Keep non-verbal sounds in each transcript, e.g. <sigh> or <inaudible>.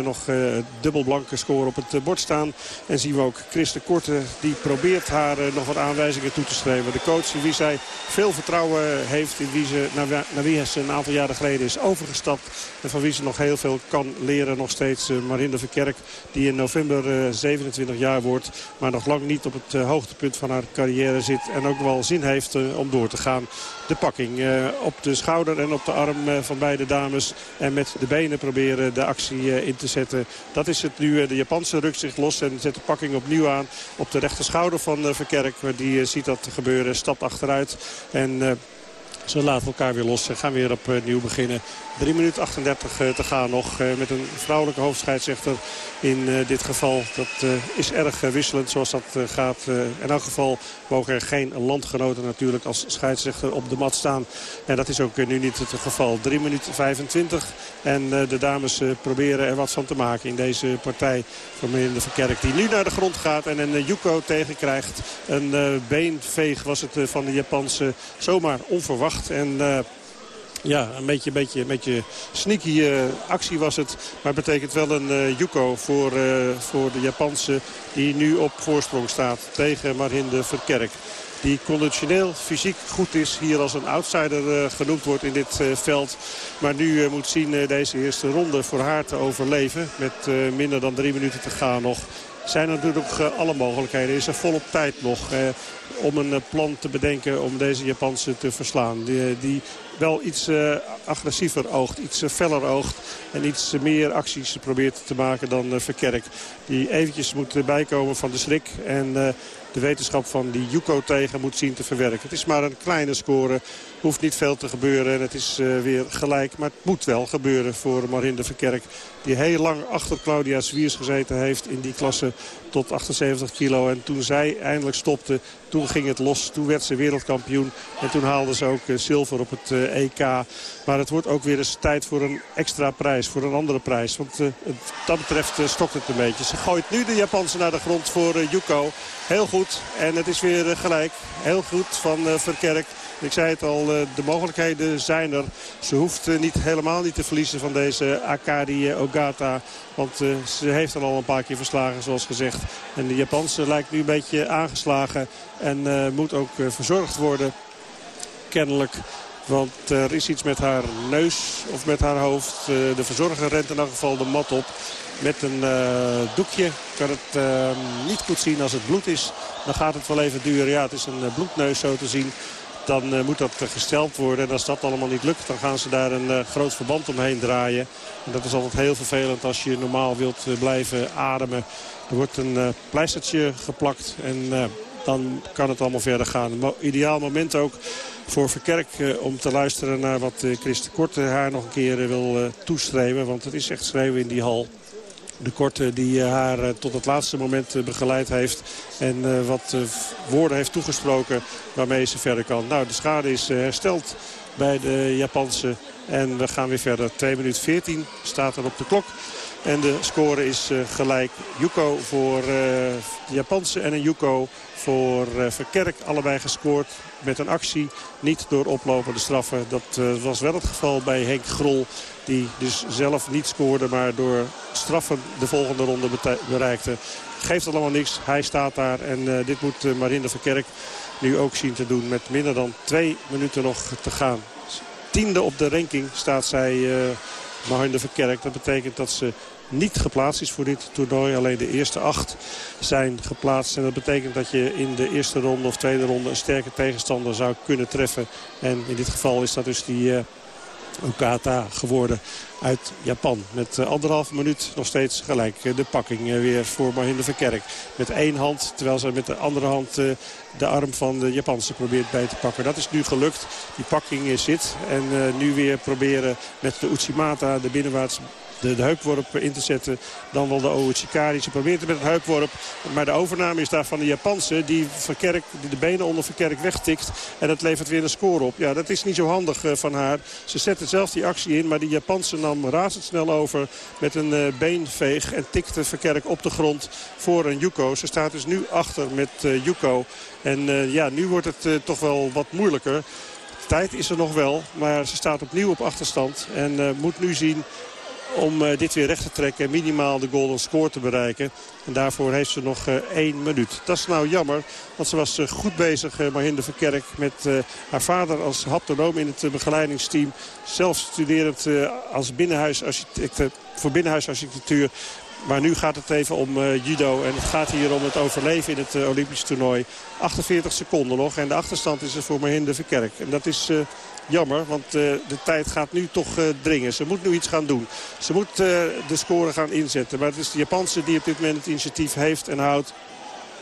nog uh, dubbelblanke score op het bord staan. En zien we ook Christe Korte die probeert haar nog wat aanwijzingen toe te schrijven. De coach in wie zij veel vertrouwen heeft. In wie ze, naar, naar wie ze een aantal jaren geleden is overgestapt. En van wie ze nog heel veel kan leren. Nog steeds Marinde Verkerk die in november 27 jaar wordt. Maar nog lang niet op het hoogtepunt van haar carrière zit. En ook wel zin heeft om door te gaan. De pakking op de schouder en op de arm van beide dames. En met de benen proberen de actie in te zetten. Dat is het nu. De Japanse rukt zich los en zet de pakking opnieuw aan op de rechter schouder van Verkerk. Die ziet dat gebeuren, stapt achteruit en... Ze laten elkaar weer los en gaan weer opnieuw beginnen. 3 minuten 38 te gaan nog met een vrouwelijke hoofdscheidsrechter in uh, dit geval. Dat is erg wisselend zoals dat gaat. in elk geval mogen er geen landgenoten natuurlijk als scheidsrechter op de mat staan. En dat is ook nu niet het geval. 3 minuten 25 en de dames proberen er wat van te maken in deze partij. Van meneer de Verkerk die nu naar de grond gaat en een Yuko tegenkrijgt. Een beenveeg was het van de Japanse zomaar onverwacht. En ja, een beetje, beetje, beetje sneaky uh, actie was het. Maar het betekent wel een uh, Yuko voor, uh, voor de Japanse die nu op voorsprong staat tegen Marhinde Verkerk. Die conditioneel fysiek goed is. Hier als een outsider genoemd wordt in dit veld. Maar nu moet zien deze eerste ronde voor haar te overleven. Met minder dan drie minuten te gaan nog zijn er natuurlijk alle mogelijkheden. Is er volop tijd nog om een plan te bedenken om deze Japanse te verslaan. Die, die wel iets agressiever oogt, iets feller oogt. En iets meer acties probeert te maken dan Verkerk. Die eventjes moet bijkomen van de schrik. En de wetenschap van die Yuko tegen moet zien te verwerken. Het is maar een kleine score. Hoeft niet veel te gebeuren. En het is weer gelijk. Maar het moet wel gebeuren voor Marinde Verkerk. Die heel lang achter Claudia Zwiers gezeten heeft in die klasse tot 78 kilo. En toen zij eindelijk stopte, toen ging het los. Toen werd ze wereldkampioen. En toen haalde ze ook zilver op het EK. Maar het wordt ook weer eens tijd voor een extra prijs. Voor een andere prijs. Want uh, dat betreft stokt het een beetje. Ze gooit nu de Japanse naar de grond voor uh, Yuko. Heel goed. En het is weer gelijk. Heel goed van Verkerk. Ik zei het al, de mogelijkheden zijn er. Ze hoeft niet, helemaal niet te verliezen van deze Akari Ogata. Want ze heeft er al een paar keer verslagen, zoals gezegd. En de Japanse lijkt nu een beetje aangeslagen. En moet ook verzorgd worden. Kennelijk want er is iets met haar neus of met haar hoofd. Eh, de verzorger rent in elk geval de mat op. Met een uh, doekje kan het uh, niet goed zien als het bloed is. Dan gaat het wel even duren. Ja, het is een bloedneus zo te zien. Dan moet dat gesteld worden. En als dat allemaal niet lukt, dan gaan ze daar een groot verband omheen draaien. En dat is altijd heel vervelend als je normaal wilt blijven ademen. Er wordt een pleistertje geplakt en dan kan het allemaal verder gaan. Een ideaal moment ook voor Verkerk eh, om te luisteren naar wat eh, Christen Korte haar nog een keer eh, wil toeschrijven. Want het is echt schreeuwen in die hal. De Korte die haar tot het laatste moment begeleid heeft. En wat woorden heeft toegesproken waarmee ze verder kan. Nou, de schade is hersteld bij de Japanse. En we gaan weer verder. 2 minuten 14 staat er op de klok. En de score is gelijk. Yuko voor de Japanse en een Yuko voor Verkerk. Allebei gescoord met een actie. Niet door oplopende straffen. Dat was wel het geval bij Henk Grol. Die dus zelf niet scoorde, maar door straffen de volgende ronde bereikte. Geeft allemaal niks. Hij staat daar en uh, dit moet uh, Marinde Verkerk nu ook zien te doen. Met minder dan twee minuten nog te gaan. Tiende op de ranking staat zij uh, Marinde Verkerk. Dat betekent dat ze niet geplaatst is voor dit toernooi. Alleen de eerste acht zijn geplaatst. En dat betekent dat je in de eerste ronde of tweede ronde een sterke tegenstander zou kunnen treffen. En in dit geval is dat dus die Okata geworden uit Japan. Met uh, anderhalf minuut nog steeds gelijk uh, de pakking uh, weer voor Mahinde Verkerk. Met één hand, terwijl ze met de andere hand de arm van de Japanse probeert bij te pakken. Dat is nu gelukt. Die pakking zit. En nu weer proberen met de Uchimata de binnenwaarts de, de heupworp in te zetten. Dan wel de Ouachikari. Ze probeert het met een heupworp. Maar de overname is daar van de Japanse. Die, Verkerk, die de benen onder Verkerk wegtikt. En dat levert weer een score op. Ja, dat is niet zo handig uh, van haar. Ze zette zelf die actie in. Maar die Japanse nam razendsnel over met een uh, beenveeg. En tikte Verkerk op de grond voor een Yuko. Ze staat dus nu achter met uh, Yuko. En ja, nu wordt het toch wel wat moeilijker. Tijd is er nog wel, maar ze staat opnieuw op achterstand. En moet nu zien om uh, dit weer recht te trekken en minimaal de golden score te bereiken. En daarvoor heeft ze nog uh, één minuut. Dat is nou jammer, want ze was uh, goed bezig, Marhinde Verkerk... met haar vader als haptonoom in het begeleidingsteam. Zelf studerend als binnenhuisarchitect, voor binnenhuisarchitectuur maar nu gaat het even om judo. En het gaat hier om het overleven in het Olympisch toernooi. 48 seconden nog. En de achterstand is er voor Mahinde Verkerk. En dat is jammer, want de tijd gaat nu toch dringen. Ze moet nu iets gaan doen. Ze moet de score gaan inzetten. Maar het is de Japanse die op dit moment het initiatief heeft en houdt.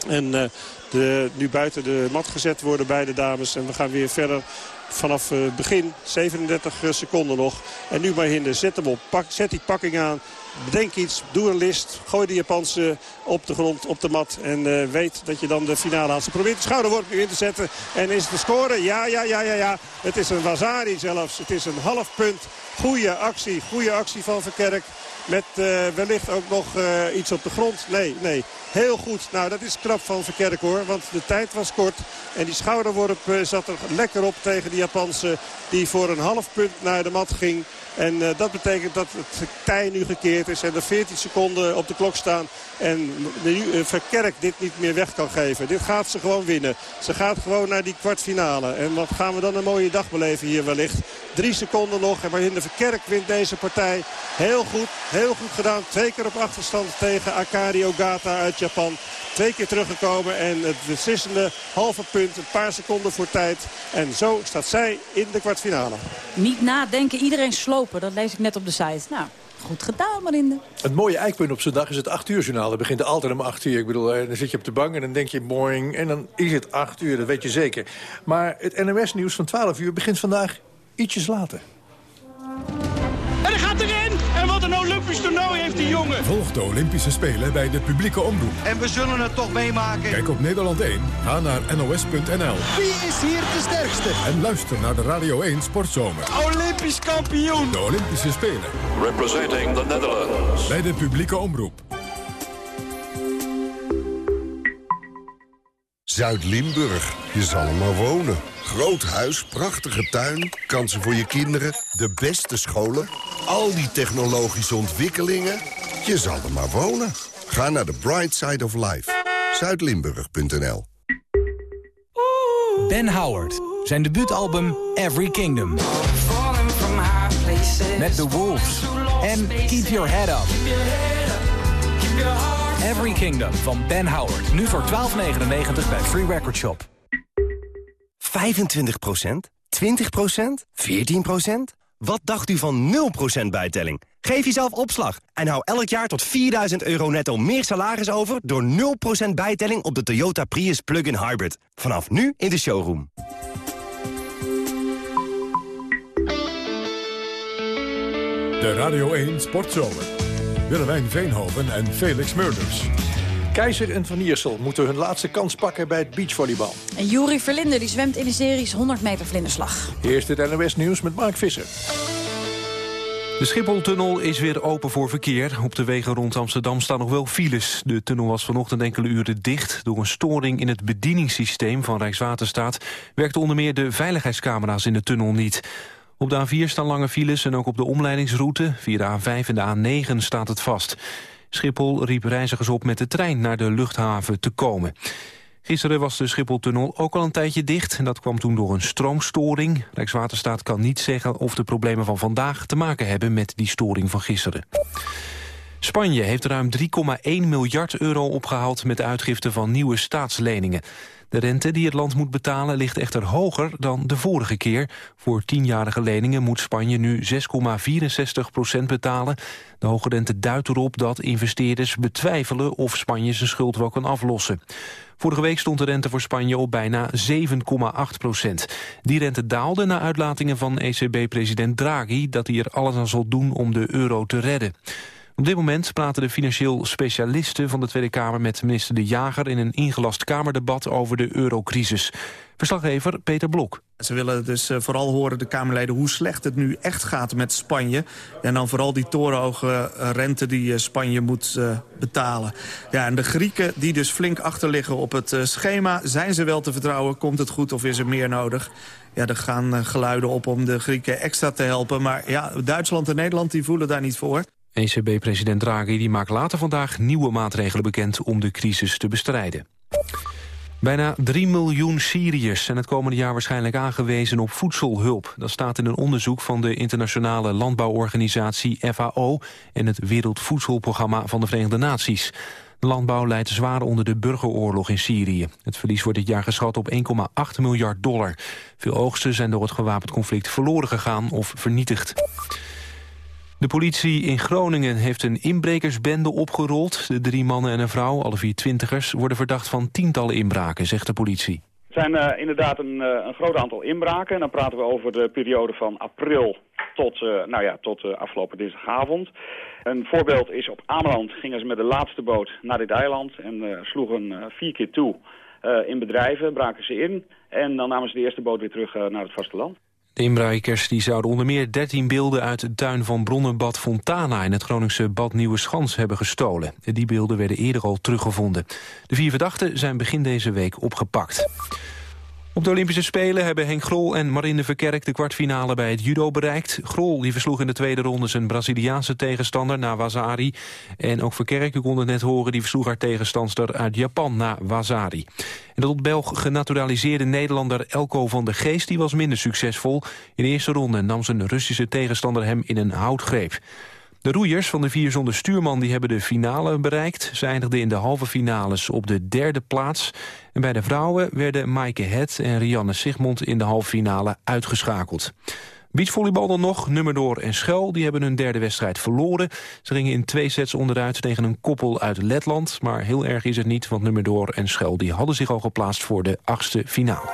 En de, nu buiten de mat gezet worden beide dames. En we gaan weer verder vanaf het begin. 37 seconden nog. En nu maar Hinde, zet hem op. Pak, zet die pakking aan. Bedenk iets, doe een list. Gooi de Japanse op de grond, op de mat. En uh, weet dat je dan de finale haalt. Ze probeert de schouderworp nu in te zetten. En is het de score? Ja, ja, ja, ja, ja. Het is een Wazari zelfs. Het is een half punt. Goeie actie, goede actie van Verkerk. Met uh, wellicht ook nog iets op de grond. Nee, nee. Heel goed. Nou, dat is knap van Verkerk hoor. Want de tijd was kort. En die schouderworp uh, zat er lekker op tegen de Japanse. Die voor een half punt naar de mat ging. En uh, dat betekent dat het tij nu gekeerd is en er 14 seconden op de klok staan. En uh, Verkerk dit niet meer weg kan geven. Dit gaat ze gewoon winnen. Ze gaat gewoon naar die kwartfinale. En wat gaan we dan een mooie dag beleven hier wellicht. Drie seconden nog. En Marinde Verkerk wint deze partij. Heel goed, heel goed gedaan. Twee keer op achterstand tegen Akari Ogata uit Japan. Twee keer teruggekomen en het beslissende halve punt, een paar seconden voor tijd. En zo staat zij in de kwartfinale. Niet nadenken, iedereen slopen. Dat lees ik net op de site. Nou, Goed gedaan, Marinde. Het mooie eikpunt op z'n dag is het 8 uur journaal. Dat begint altijd om 8 uur. Ik bedoel, eh, dan zit je op de bank en dan denk je boing. En dan is het 8 uur, dat weet je zeker. Maar het NOS-nieuws van 12 uur begint vandaag ietsjes later. En hij gaat erin! Olympisch toernooi heeft die jongen! Volg de Olympische Spelen bij de publieke omroep. En we zullen het toch meemaken. Kijk op Nederland 1, ga naar nos.nl. Wie is hier de sterkste? En luister naar de Radio 1 Sportzomer. Olympisch kampioen! De Olympische Spelen. Representing the Netherlands. Bij de publieke omroep. Zuid-Limburg, je zal er maar wonen. Groot huis, prachtige tuin, kansen voor je kinderen, de beste scholen... al die technologische ontwikkelingen, je zal er maar wonen. Ga naar de Bright Side of Life. Zuidlimburg.nl Ben Howard, zijn debuutalbum Every Kingdom. Met The Wolves en Keep Your Head Up. Every Kingdom van Ben Howard. Nu voor 12,99 bij Free Record Shop. 25% 20% 14% Wat dacht u van 0% bijtelling? Geef jezelf opslag en hou elk jaar tot 4000 euro netto meer salaris over... door 0% bijtelling op de Toyota Prius Plug-in Hybrid. Vanaf nu in de showroom. De Radio 1 Sportzomer. Willemijn Veenhoven en Felix Murders. Keizer en Van Iersel moeten hun laatste kans pakken bij het beachvolleybal. En Juri Verlinde die zwemt in de series 100 meter vlinderslag. Eerst het NOS Nieuws met Mark Visser. De Schipholtunnel is weer open voor verkeer. Op de wegen rond Amsterdam staan nog wel files. De tunnel was vanochtend enkele uren dicht. Door een storing in het bedieningssysteem van Rijkswaterstaat... werkten onder meer de veiligheidscamera's in de tunnel niet. Op de A4 staan lange files en ook op de omleidingsroute. Via de A5 en de A9 staat het vast. Schiphol riep reizigers op met de trein naar de luchthaven te komen. Gisteren was de Schipholtunnel ook al een tijdje dicht... en dat kwam toen door een stroomstoring. Rijkswaterstaat kan niet zeggen of de problemen van vandaag... te maken hebben met die storing van gisteren. Spanje heeft ruim 3,1 miljard euro opgehaald... met de uitgifte van nieuwe staatsleningen. De rente die het land moet betalen ligt echter hoger dan de vorige keer. Voor tienjarige leningen moet Spanje nu 6,64 procent betalen. De hoge rente duidt erop dat investeerders betwijfelen of Spanje zijn schuld wel kan aflossen. Vorige week stond de rente voor Spanje op bijna 7,8 procent. Die rente daalde na uitlatingen van ECB-president Draghi... dat hij er alles aan zal doen om de euro te redden. Op dit moment praten de financieel specialisten van de Tweede Kamer met minister De Jager in een ingelast Kamerdebat over de eurocrisis. Verslaggever Peter Blok. Ze willen dus eh, vooral horen, de Kamerleden, hoe slecht het nu echt gaat met Spanje. En dan vooral die torenhoge eh, rente die eh, Spanje moet betalen. Ja, en de Grieken die dus flink achterliggen op het schema. Zijn ze wel te vertrouwen? Komt het goed of is er meer nodig? Ja, er gaan geluiden op om de Grieken extra te helpen. Maar ja, Duitsland en Nederland die voelen daar niet voor. ECB-president Draghi die maakt later vandaag nieuwe maatregelen bekend om de crisis te bestrijden. Bijna 3 miljoen Syriërs zijn het komende jaar waarschijnlijk aangewezen op voedselhulp. Dat staat in een onderzoek van de internationale landbouworganisatie FAO en het Wereldvoedselprogramma van de Verenigde Naties. De landbouw leidt zwaar onder de burgeroorlog in Syrië. Het verlies wordt dit jaar geschat op 1,8 miljard dollar. Veel oogsten zijn door het gewapend conflict verloren gegaan of vernietigd. De politie in Groningen heeft een inbrekersbende opgerold. De drie mannen en een vrouw, alle vier twintigers, worden verdacht van tientallen inbraken, zegt de politie. Het zijn uh, inderdaad een, uh, een groot aantal inbraken. En dan praten we over de periode van april tot, uh, nou ja, tot afgelopen dinsdagavond. Een voorbeeld is op Ameland gingen ze met de laatste boot naar dit eiland en sloegen vier keer toe in bedrijven, braken ze in. En dan namen ze de eerste boot weer terug naar het vasteland. De inbrekers die zouden onder meer 13 beelden uit de tuin van Bronnenbad Fontana in het Groningse Bad Nieuwe Schans hebben gestolen. Die beelden werden eerder al teruggevonden. De vier verdachten zijn begin deze week opgepakt. Op de Olympische Spelen hebben Henk Grol en Marine Verkerk de kwartfinale bij het judo bereikt. Grol die versloeg in de tweede ronde zijn Braziliaanse tegenstander na Wazari. En ook Verkerk, u kon net horen, die versloeg haar tegenstander uit Japan na Wazari. En de Belg genaturaliseerde Nederlander Elko van der Geest die was minder succesvol. In de eerste ronde nam zijn Russische tegenstander hem in een houtgreep. De roeiers van de vier zonder stuurman die hebben de finale bereikt. Ze eindigden in de halve finales op de derde plaats. En bij de vrouwen werden Maaike Het en Rianne Sigmond in de halve finale uitgeschakeld. Beachvolleybal dan nog, Nummerdoor en Schel, die hebben hun derde wedstrijd verloren. Ze gingen in twee sets onderuit tegen een koppel uit Letland. Maar heel erg is het niet, want Nummerdoor en Schel die hadden zich al geplaatst voor de achtste finale.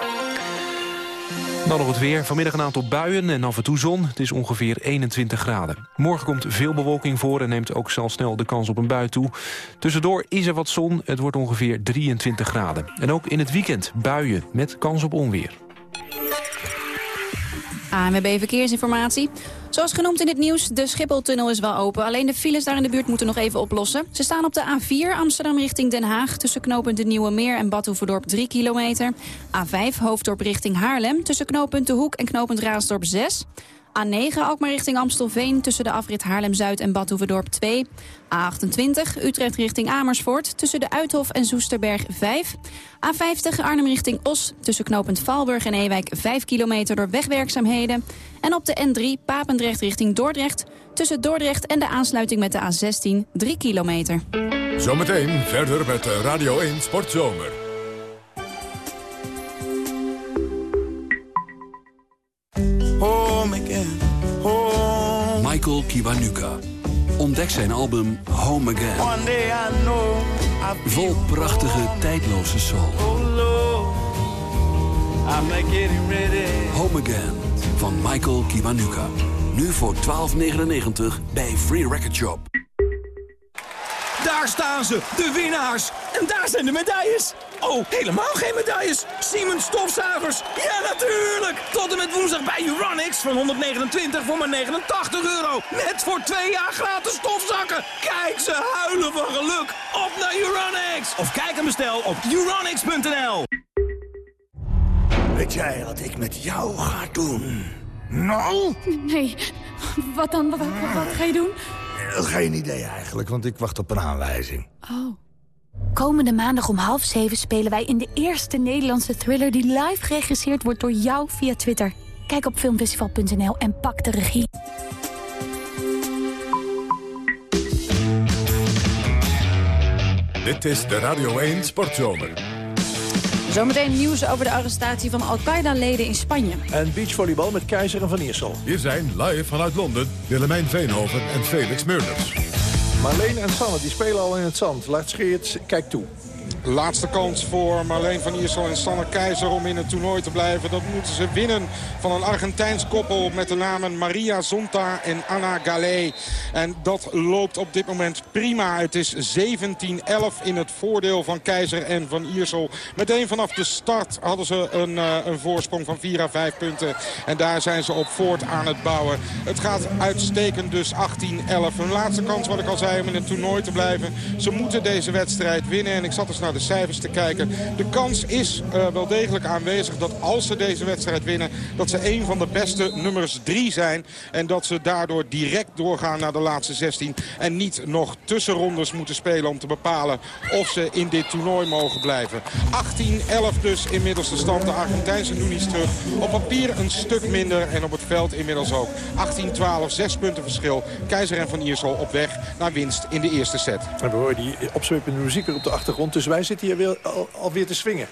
Dan nog het weer. Vanmiddag een aantal buien en af en toe zon. Het is ongeveer 21 graden. Morgen komt veel bewolking voor en neemt ook zal snel de kans op een bui toe. Tussendoor is er wat zon. Het wordt ongeveer 23 graden. En ook in het weekend buien met kans op onweer. ANWB Verkeersinformatie. Zoals genoemd in het nieuws, de Schipholtunnel is wel open. Alleen de files daar in de buurt moeten nog even oplossen. Ze staan op de A4 Amsterdam richting Den Haag... tussen knooppunt de Nieuwe Meer en Badhoevedorp 3 kilometer. A5 Hoofddorp richting Haarlem tussen knooppunt De Hoek en knooppunt Raasdorp 6. A9 Alkmaar richting Amstelveen tussen de afrit Haarlem-Zuid en Badhoevedorp 2. A28 Utrecht richting Amersfoort tussen de Uithof en Zoesterberg 5. A50 Arnhem richting Os tussen knooppunt Valburg en Ewijk 5 kilometer door wegwerkzaamheden. En op de N3 Papendrecht richting Dordrecht tussen Dordrecht en de aansluiting met de A16 3 kilometer. Zometeen verder met Radio 1 Sportzomer. Michael Kiwanuka. Ontdek zijn album Home Again. Vol prachtige, tijdloze soul. Oh, Home Again van Michael Kiwanuka. Nu voor 12,99 bij Free Record Shop. Daar staan ze, de winnaars. En daar zijn de medailles. Oh, helemaal geen medailles. Siemens stofzuigers. Ja, natuurlijk. Tot en met woensdag bij Uranix van 129 voor maar 89 euro. Net voor twee jaar gratis stofzakken. Kijk, ze huilen van geluk. Op naar Uranix. Of kijk en bestel op uranix.nl. Weet jij wat ik met jou ga doen? Nou? Nee, wat dan? Wat, wat ga je doen? Geen idee eigenlijk, want ik wacht op een aanwijzing. Oh. Komende maandag om half zeven spelen wij in de eerste Nederlandse thriller... die live geregisseerd wordt door jou via Twitter. Kijk op filmfestival.nl en pak de regie. Dit is de Radio 1 Sportzomer. Zometeen nieuws over de arrestatie van Al-Qaeda-leden in Spanje. En beachvolleybal met Keizer en Van Iersel. Hier zijn live vanuit Londen Willemijn Veenhoven en Felix Meurders. Marleen en Sanne die spelen al in het zand. Laat Scheert, kijk toe. Laatste kans voor Marleen van Iersel en Sanne Keizer om in het toernooi te blijven. Dat moeten ze winnen van een Argentijns koppel met de namen Maria Zonta en Anna Galé. En dat loopt op dit moment prima. Het is 17-11 in het voordeel van Keizer en van Iersel. Meteen vanaf de start hadden ze een, uh, een voorsprong van 4 à 5 punten. En daar zijn ze op voort aan het bouwen. Het gaat uitstekend dus 18-11. Hun laatste kans wat ik al zei om in het toernooi te blijven. Ze moeten deze wedstrijd winnen. En ik zat eens naar de cijfers te kijken. De kans is uh, wel degelijk aanwezig dat als ze deze wedstrijd winnen... dat ze een van de beste nummers drie zijn. En dat ze daardoor direct doorgaan naar de laatste 16. En niet nog tussenrondes moeten spelen om te bepalen of ze in dit toernooi mogen blijven. 18-11 dus inmiddels de stand. De Argentijnse doen iets terug. Op papier een stuk minder en op het veld inmiddels ook. 18-12, 6 punten verschil. Keizer en Van Iersel op weg naar winst in de eerste set. En we horen die opzwepende muziek op de achtergrond. Dus wij zitten hier al, alweer te swingen.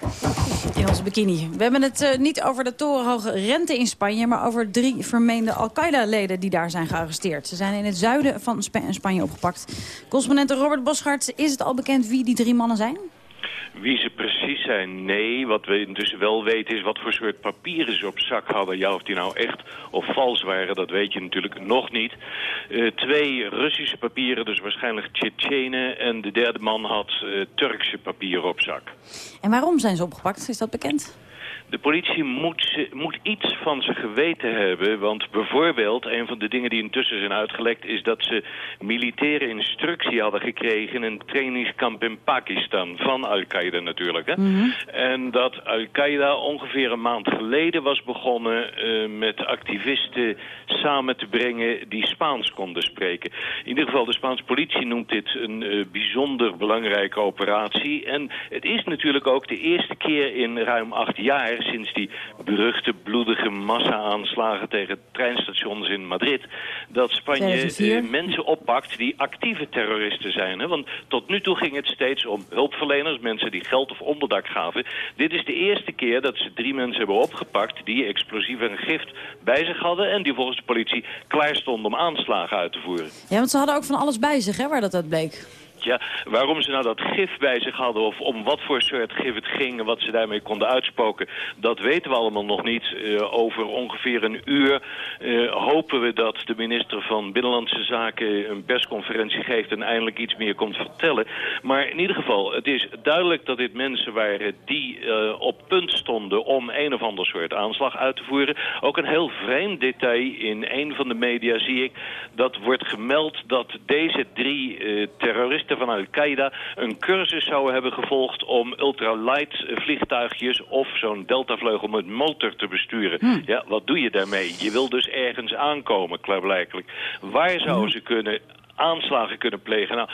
In onze bikini. We hebben het uh, niet over de torenhoge rente in Spanje... maar over drie vermeende Al-Qaeda-leden die daar zijn gearresteerd. Ze zijn in het zuiden van Sp Spanje opgepakt. Correspondent Robert Boschart, is het al bekend wie die drie mannen zijn? Wie ze precies zijn, nee. Wat we intussen wel weten is wat voor soort papieren ze op zak hadden. Ja, of die nou echt of vals waren, dat weet je natuurlijk nog niet. Uh, twee Russische papieren, dus waarschijnlijk Tsjetsjenen. En de derde man had uh, Turkse papieren op zak. En waarom zijn ze opgepakt? Is dat bekend? De politie moet, moet iets van ze geweten hebben. Want bijvoorbeeld, een van de dingen die intussen zijn uitgelekt... is dat ze militaire instructie hadden gekregen... in een trainingskamp in Pakistan. Van Al-Qaeda natuurlijk. Hè? Mm -hmm. En dat Al-Qaeda ongeveer een maand geleden was begonnen... Uh, met activisten samen te brengen die Spaans konden spreken. In ieder geval, de Spaanse politie noemt dit een uh, bijzonder belangrijke operatie. En het is natuurlijk ook de eerste keer in ruim acht jaar sinds die beruchte bloedige massa-aanslagen tegen treinstations in Madrid... dat Spanje eh, mensen oppakt die actieve terroristen zijn. Hè? Want tot nu toe ging het steeds om hulpverleners, mensen die geld of onderdak gaven. Dit is de eerste keer dat ze drie mensen hebben opgepakt... die explosief en gift bij zich hadden... en die volgens de politie klaar stonden om aanslagen uit te voeren. Ja, want ze hadden ook van alles bij zich, hè, waar dat uit bleek. Ja, waarom ze nou dat gif bij zich hadden of om wat voor soort gif het ging en wat ze daarmee konden uitspoken, dat weten we allemaal nog niet. Uh, over ongeveer een uur uh, hopen we dat de minister van Binnenlandse Zaken een persconferentie geeft en eindelijk iets meer komt vertellen. Maar in ieder geval, het is duidelijk dat dit mensen waren die uh, op punt stonden om een of ander soort aanslag uit te voeren. Ook een heel vreemd detail in een van de media zie ik, dat wordt gemeld dat deze drie terroristen van Al-Qaeda een cursus zouden hebben gevolgd om ultralight vliegtuigjes of zo'n deltavleugel met motor te besturen. Hmm. Ja, wat doe je daarmee? Je wil dus ergens aankomen, klaarblijkelijk. Waar zouden ze kunnen aanslagen kunnen plegen. Nou,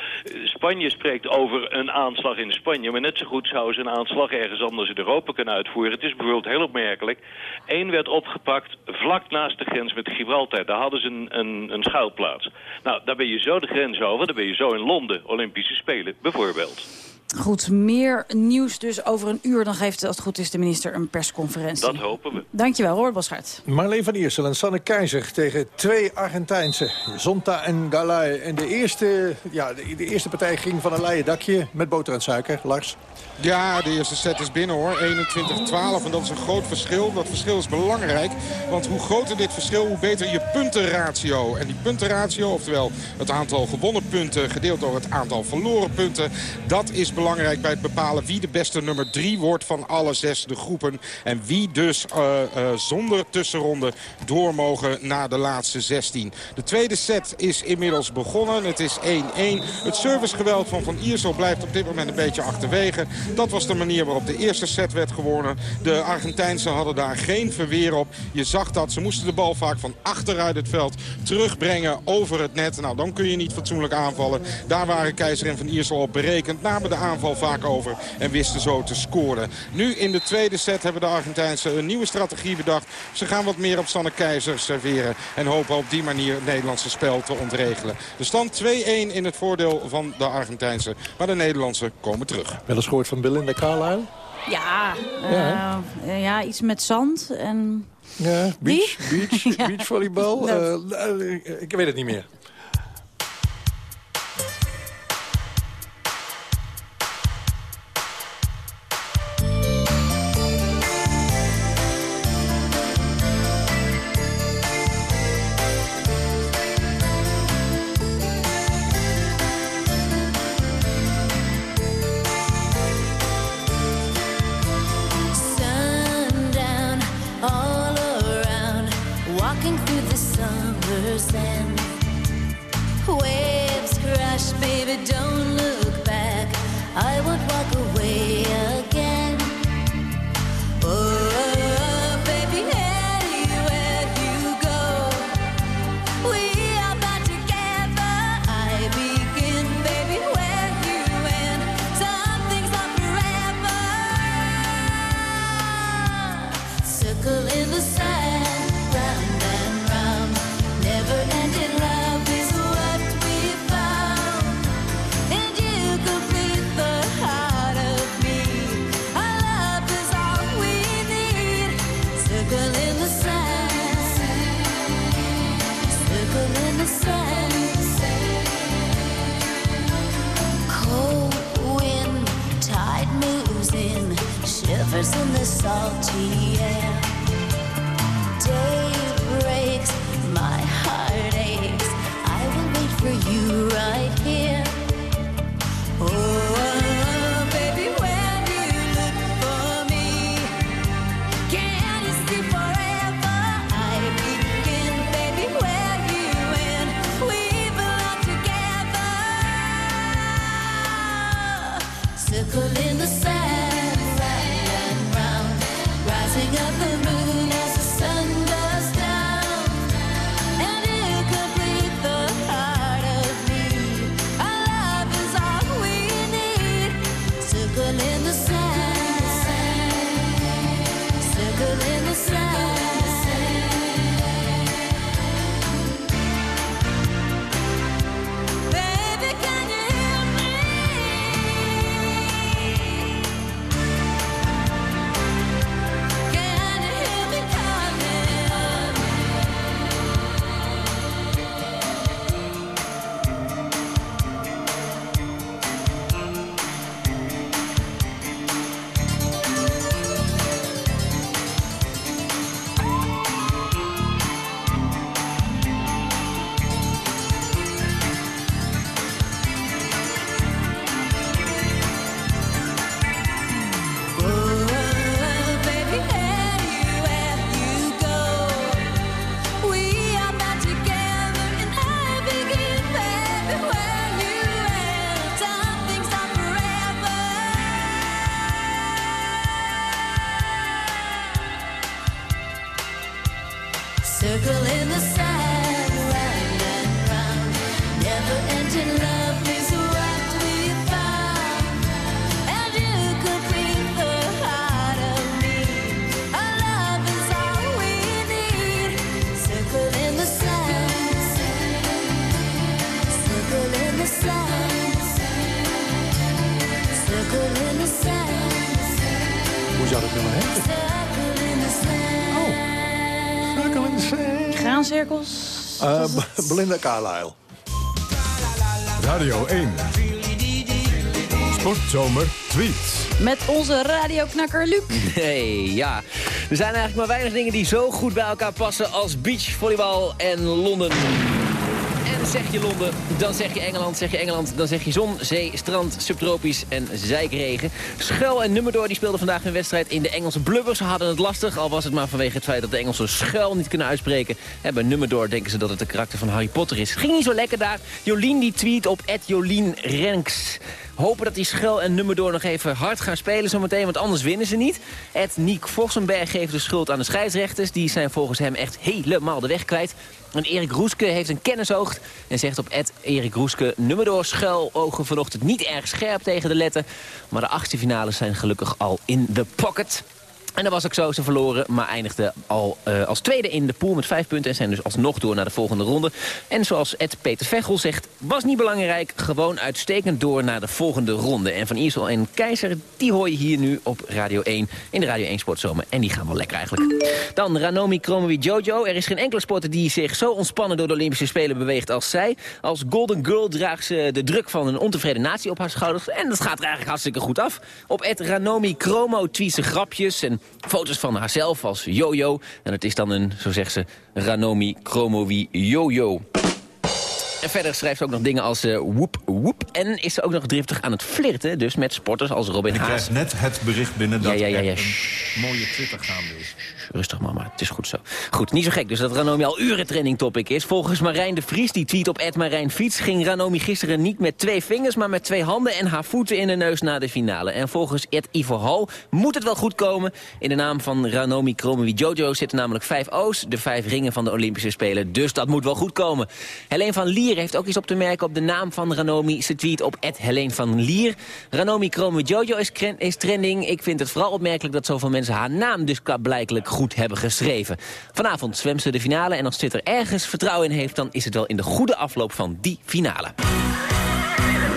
Spanje spreekt over een aanslag in Spanje, maar net zo goed zouden ze een aanslag ergens anders in Europa kunnen uitvoeren. Het is bijvoorbeeld heel opmerkelijk. Eén werd opgepakt vlak naast de grens met Gibraltar. Daar hadden ze een, een, een schuilplaats. Nou, daar ben je zo de grens over, dan ben je zo in Londen, Olympische Spelen, bijvoorbeeld. Goed, meer nieuws dus over een uur. Dan geeft, als het goed is, de minister een persconferentie. Dat hopen we. Dankjewel, Robert Boschart. Marleen van Iersel en Sanne Keizer tegen twee Argentijnse. Zonta en Galay. En de eerste, ja, de, de, eerste partij ging van een leien dakje met boter en suiker. Lars? Ja, de eerste set is binnen hoor. 21-12 en dat is een groot verschil. Dat verschil is belangrijk. Want hoe groter dit verschil, hoe beter je puntenratio. En die puntenratio, oftewel het aantal gewonnen punten... gedeeld door het aantal verloren punten... dat is belangrijk bij het bepalen wie de beste nummer 3 wordt... van alle zes de groepen. En wie dus uh, uh, zonder tussenronde door mogen naar de laatste 16. De tweede set is inmiddels begonnen. Het is 1-1. Het servicegeweld van Van Iersel blijft op dit moment een beetje achterwege. Dat was de manier waarop de eerste set werd gewonnen. De Argentijnse hadden daar geen verweer op. Je zag dat. Ze moesten de bal vaak van achteruit het veld terugbrengen over het net. Nou, dan kun je niet fatsoenlijk aanvallen. Daar waren Keizer en Van Iersel op berekend. Namen de aanval vaak over en wisten zo te scoren. Nu in de tweede set hebben de Argentijnse een nieuwe strategie bedacht. Ze gaan wat meer op Sanne Keizer serveren. En hopen op die manier het Nederlandse spel te ontregelen. De stand 2-1 in het voordeel van de Argentijnse. Maar de Nederlandse komen terug. Wel eens gehoord van Belinda Carlisle? Ja, ja, uh, ja, iets met zand en... Ja, beach, beach, <laughs> ja. beachvolleybal. Uh, ik weet het niet meer. Eh, B- Belinda Carlisle. Radio 1. Sportzomer tweets. Met onze radioknakker Luc. Nee, ja. Er zijn eigenlijk maar weinig dingen die zo goed bij elkaar passen als beachvolleybal en Londen. Zeg je Londen, dan zeg je Engeland, zeg je Engeland, dan zeg je zon, zee, strand, subtropisch en zijkregen. Schuil en Nummerdoor die speelden vandaag een wedstrijd in de Engelse Blubbers. Ze hadden het lastig, al was het maar vanwege het feit dat de Engelsen schuil niet kunnen uitspreken. En bij Nummerdoor denken ze dat het de karakter van Harry Potter is. Ging niet zo lekker daar. Jolien die tweet op Jolien Renks. Hopen dat die schuil en Nummerdoor nog even hard gaan spelen zometeen, want anders winnen ze niet. Ed Niek Vossenberg geeft de schuld aan de scheidsrechters. Die zijn volgens hem echt helemaal de weg kwijt. En Erik Roeske heeft een kennisoogd en zegt op Ed Erik Roeske... Nummerdoor schuil ogen vanochtend niet erg scherp tegen de letten. Maar de achtste finales zijn gelukkig al in the pocket. En dat was ook zo, ze verloren, maar eindigden al eh, als tweede in de pool met vijf punten... en zijn dus alsnog door naar de volgende ronde. En zoals Ed Peter Vechel zegt, was niet belangrijk... gewoon uitstekend door naar de volgende ronde. En Van Iersel en Keizer, die hoor je hier nu op Radio 1... in de Radio 1 Sportzomer. En die gaan wel lekker eigenlijk. Dan Ranomi Kromowi Jojo. Er is geen enkele sporter die zich zo ontspannen door de Olympische Spelen beweegt als zij. Als Golden Girl draagt ze de druk van een ontevreden natie op haar schouders. En dat gaat er eigenlijk hartstikke goed af. Op Ed Ranomi Kromo tweet ze grapjes en foto's van haarzelf als Jojo. En het is dan een, zo zegt ze, Ranomi Kromowi Jojo. En verder schrijft ze ook nog dingen als uh, woep woep. En is ze ook nog driftig aan het flirten. Dus met sporters als Robin Ik Haas. krijg net het bericht binnen dat Ja, ja, ja, er een mooie Twitter gaande is. Rustig mama, het is goed zo. Goed, niet zo gek dus dat Ranomi al uren trending topic is. Volgens Marijn de Vries, die tweet op Ed Marijn Fiets... ging Ranomi gisteren niet met twee vingers, maar met twee handen... en haar voeten in de neus naar de finale. En volgens Ed Ivo Hal moet het wel goed komen. In de naam van Ranomi Kromowi Jojo zitten namelijk vijf O's... de vijf ringen van de Olympische Spelen, dus dat moet wel goed komen. Helene van Lier heeft ook iets op te merken op de naam van Ranomi. Ze tweet op Ed Helene van Lier. Ranomi Kromowi Jojo is, is trending. Ik vind het vooral opmerkelijk dat zoveel mensen haar naam... dus blijkelijk goed hebben geschreven. Vanavond zwemt ze de finale en als Twitter ergens vertrouwen in heeft... dan is het wel in de goede afloop van die finale.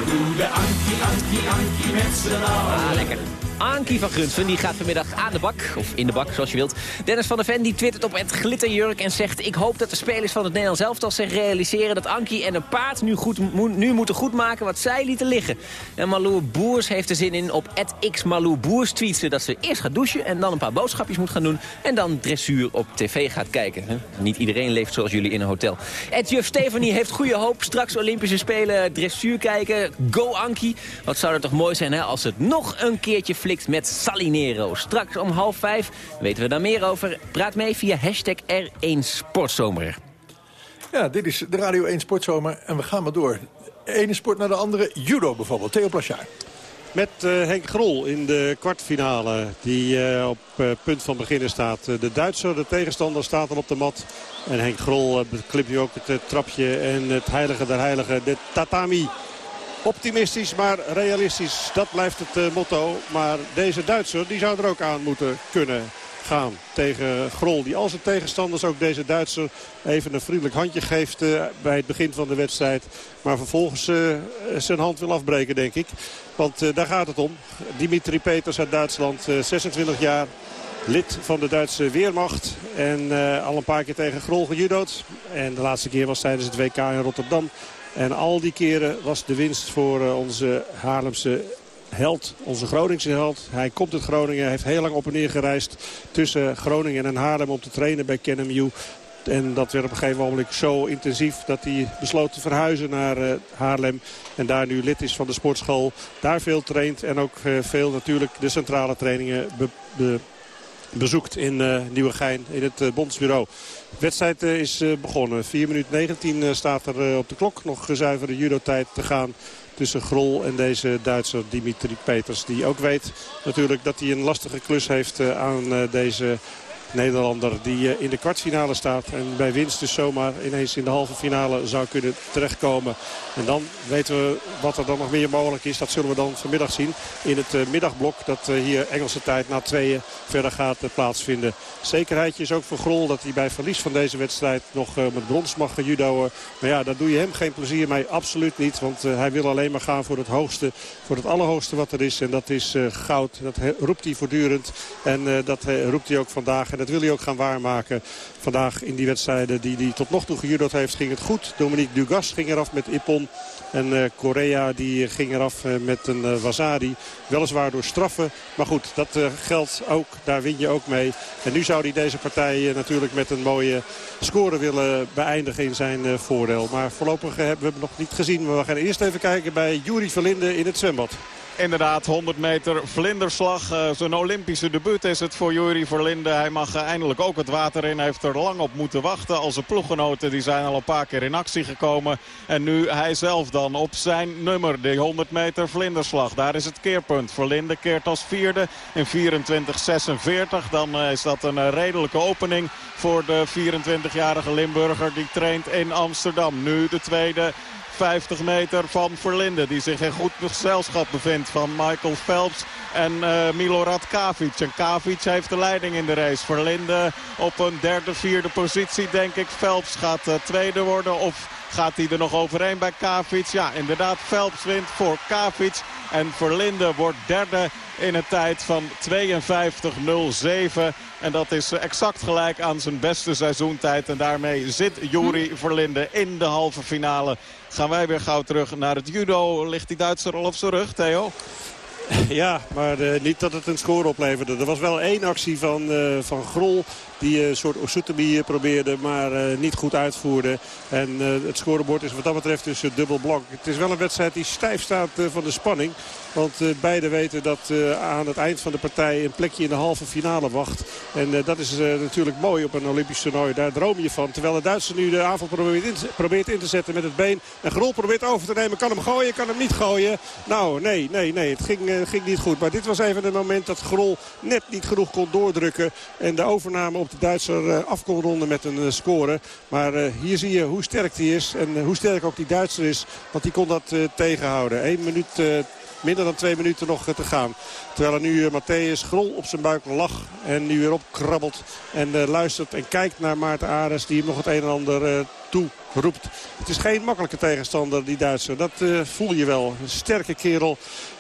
Doe de Ankie, Ankie, Ankie met z'n allen. Ah, lekker. Ankie van Grunsven die gaat vanmiddag aan de bak. Of in de bak, zoals je wilt. Dennis van der Ven die twittert op het glitterjurk en zegt... ik hoop dat de spelers van het Nederlands elftal zich realiseren... dat Ankie en een paard nu, goed, nu moeten goedmaken wat zij lieten liggen. En Malou Boers heeft er zin in op het Malou Boers tweet ze dat ze eerst gaat douchen... en dan een paar boodschapjes moet gaan doen... en dan dressuur op tv gaat kijken. hè. Niet iedereen leeft zoals jullie in een hotel. Het juf Stefanie heeft goede hoop. Straks Olympische Spelen dressuur kijken. Go Ankie. Wat zou er toch mooi zijn hè, als het nog een keertje flikt met Salinero. Straks om half vijf weten we daar meer over. Praat mee via hashtag R1 Sportzomer. Ja, dit is de Radio 1 Sportzomer en we gaan maar door. Ene sport naar de andere. Judo bijvoorbeeld. Theo Plachard. Met eh, Henk Grol in de kwartfinale. Die eh, op eh, punt van beginnen staat. De Duitser, de tegenstander, staat al op de mat. En Henk Grol beklimt nu ook het trapje en het heilige der heiligen. De tatami. Optimistisch, maar realistisch. Dat blijft het eh, motto. Maar deze Duitser die zou er ook aan moeten kunnen gaan tegen Grol. Die als zijn tegenstanders ook deze Duitser even een vriendelijk handje geeft eh, bij het begin van de wedstrijd. Maar vervolgens eh, zijn hand wil afbreken denk ik. Want daar gaat het om. Dimitri Peters uit Duitsland, eh, 26 jaar. Lid van de Duitse Weermacht. En al een paar keer tegen Grol gejudood. En de laatste keer was tijdens het WK in Rotterdam. En al die keren was de winst voor eh, onze Haarlemse held, onze Groningse held. Hij komt uit Groningen, heeft heel lang op en neer gereisd tussen Groningen en Haarlem om te trainen bij KenMU. En dat werd op een gegeven moment zo intensief dat hij besloot te verhuizen naar eh, Haarlem. En daar nu lid is van de sportschool. Daar veel traint en ook eh, veel natuurlijk de centrale trainingen be- bezoekt in eh, Nieuwegein in het eh, bondsbureau. De wedstrijd eh, is begonnen. 4 minuten 19 eh, staat er op de klok. Nog zuivere judo-tijd te gaan tussen Grol en deze Duitser Dimitri Peters. Die ook weet natuurlijk dat hij een lastige klus heeft aan deze Nederlander die eh, in de kwartfinale staat. En bij winst dus zomaar ineens in de halve finale zou kunnen terechtkomen. En dan weten we wat er dan nog meer mogelijk is. Dat zullen we dan vanmiddag zien in het eh, middagblok. Dat eh, hier Engelse tijd na tweeën verder gaat plaatsvinden. Zekerheidje is ook voor Grol dat hij bij verlies van deze wedstrijd nog met brons mag judoën. Maar ja, daar doe je hem geen plezier mee. Absoluut niet. Want hij wil alleen maar gaan voor het hoogste. Voor het allerhoogste wat er is. En dat is goud. Dat roept hij voortdurend. En dat roept hij ook vandaag. Dat wil hij ook gaan waarmaken. Vandaag in die wedstrijden die hij tot nog toe gejudood heeft ging het goed. Dominique Dugas ging eraf met Ippon. En eh, Korea die ging eraf eh, met een eh, Wazari. Weliswaar door straffen. Maar goed, dat geldt ook. Daar win je ook mee. En nu zou hij deze partij natuurlijk met een mooie score willen beëindigen in zijn voordeel. Maar voorlopig hebben we hem nog niet gezien. Maar we gaan eerst even kijken bij Juri Verlinde in het zwembad. Inderdaad, 100 meter vlinderslag. Eh, zijn Olympische debuut is het voor Juri Verlinde. Hij mag eh, eindelijk ook het water in. Hij heeft er lang op moeten wachten. Al zijn ploeggenoten die zijn al een paar keer in actie gekomen. En nu hij zelf dan op zijn nummer, de 100 meter vlinderslag. Daar is het keerpunt. Verlinde keert als vierde in 24-46. Dan eh, is dat een redelijke opening voor de 24-jarige Limburger. Die traint in Amsterdam. Nu de tweede 50 meter van Verlinde. Die zich in goed gezelschap bevindt van Michael Phelps en eh, Milorad Kavic. En Kavic heeft de leiding in de race. Verlinde op een derde, vierde positie denk ik. Phelps gaat eh, tweede worden of gaat hij er nog overheen bij Kavic? Ja, inderdaad, Phelps wint voor Kavic. En Verlinde wordt derde in een tijd van 52.07. En dat is eh, exact gelijk aan zijn beste seizoentijd. En daarmee zit Juri Verlinde in de halve finale. Gaan wij weer gauw terug naar het judo. Ligt die Duitser al op zijn rug, Theo? Ja, maar eh, niet dat het een score opleverde. Er was wel één actie van, eh, van Grol die eh, een soort Osutami probeerde, maar eh, niet goed uitvoerde. En eh, het scorebord is wat dat betreft dus dubbel blok. Het is wel een wedstrijd die stijf staat eh, van de spanning. Want eh, beide weten dat eh, aan het eind van de partij een plekje in de halve finale wacht. En eh, dat is eh, natuurlijk mooi op een Olympisch toernooi. Daar droom je van. Terwijl de Duitser nu de aanval probeert in, probeert in te zetten met het been. En Grol probeert over te nemen. Kan hem gooien, kan hem niet gooien. Nou, nee, nee, nee. Het ging, eh, ging niet goed. Maar dit was even het moment dat Grol net niet genoeg kon doordrukken. En de overname op de Duitser eh, af kon met een eh, score. Maar eh, hier zie je hoe sterk die is. En hoe sterk ook die Duitser is. Want die kon dat tegenhouden. Eén minuut... Minder dan twee minuten nog te gaan. Terwijl er nu Matthäus Grol op zijn buik lag. En nu weer opkrabbelt. En luistert en kijkt naar Maarten Ares. Die hem nog het een en ander toeroept. Het is geen makkelijke tegenstander, die Duitser. Dat eh, voel je wel. Een sterke kerel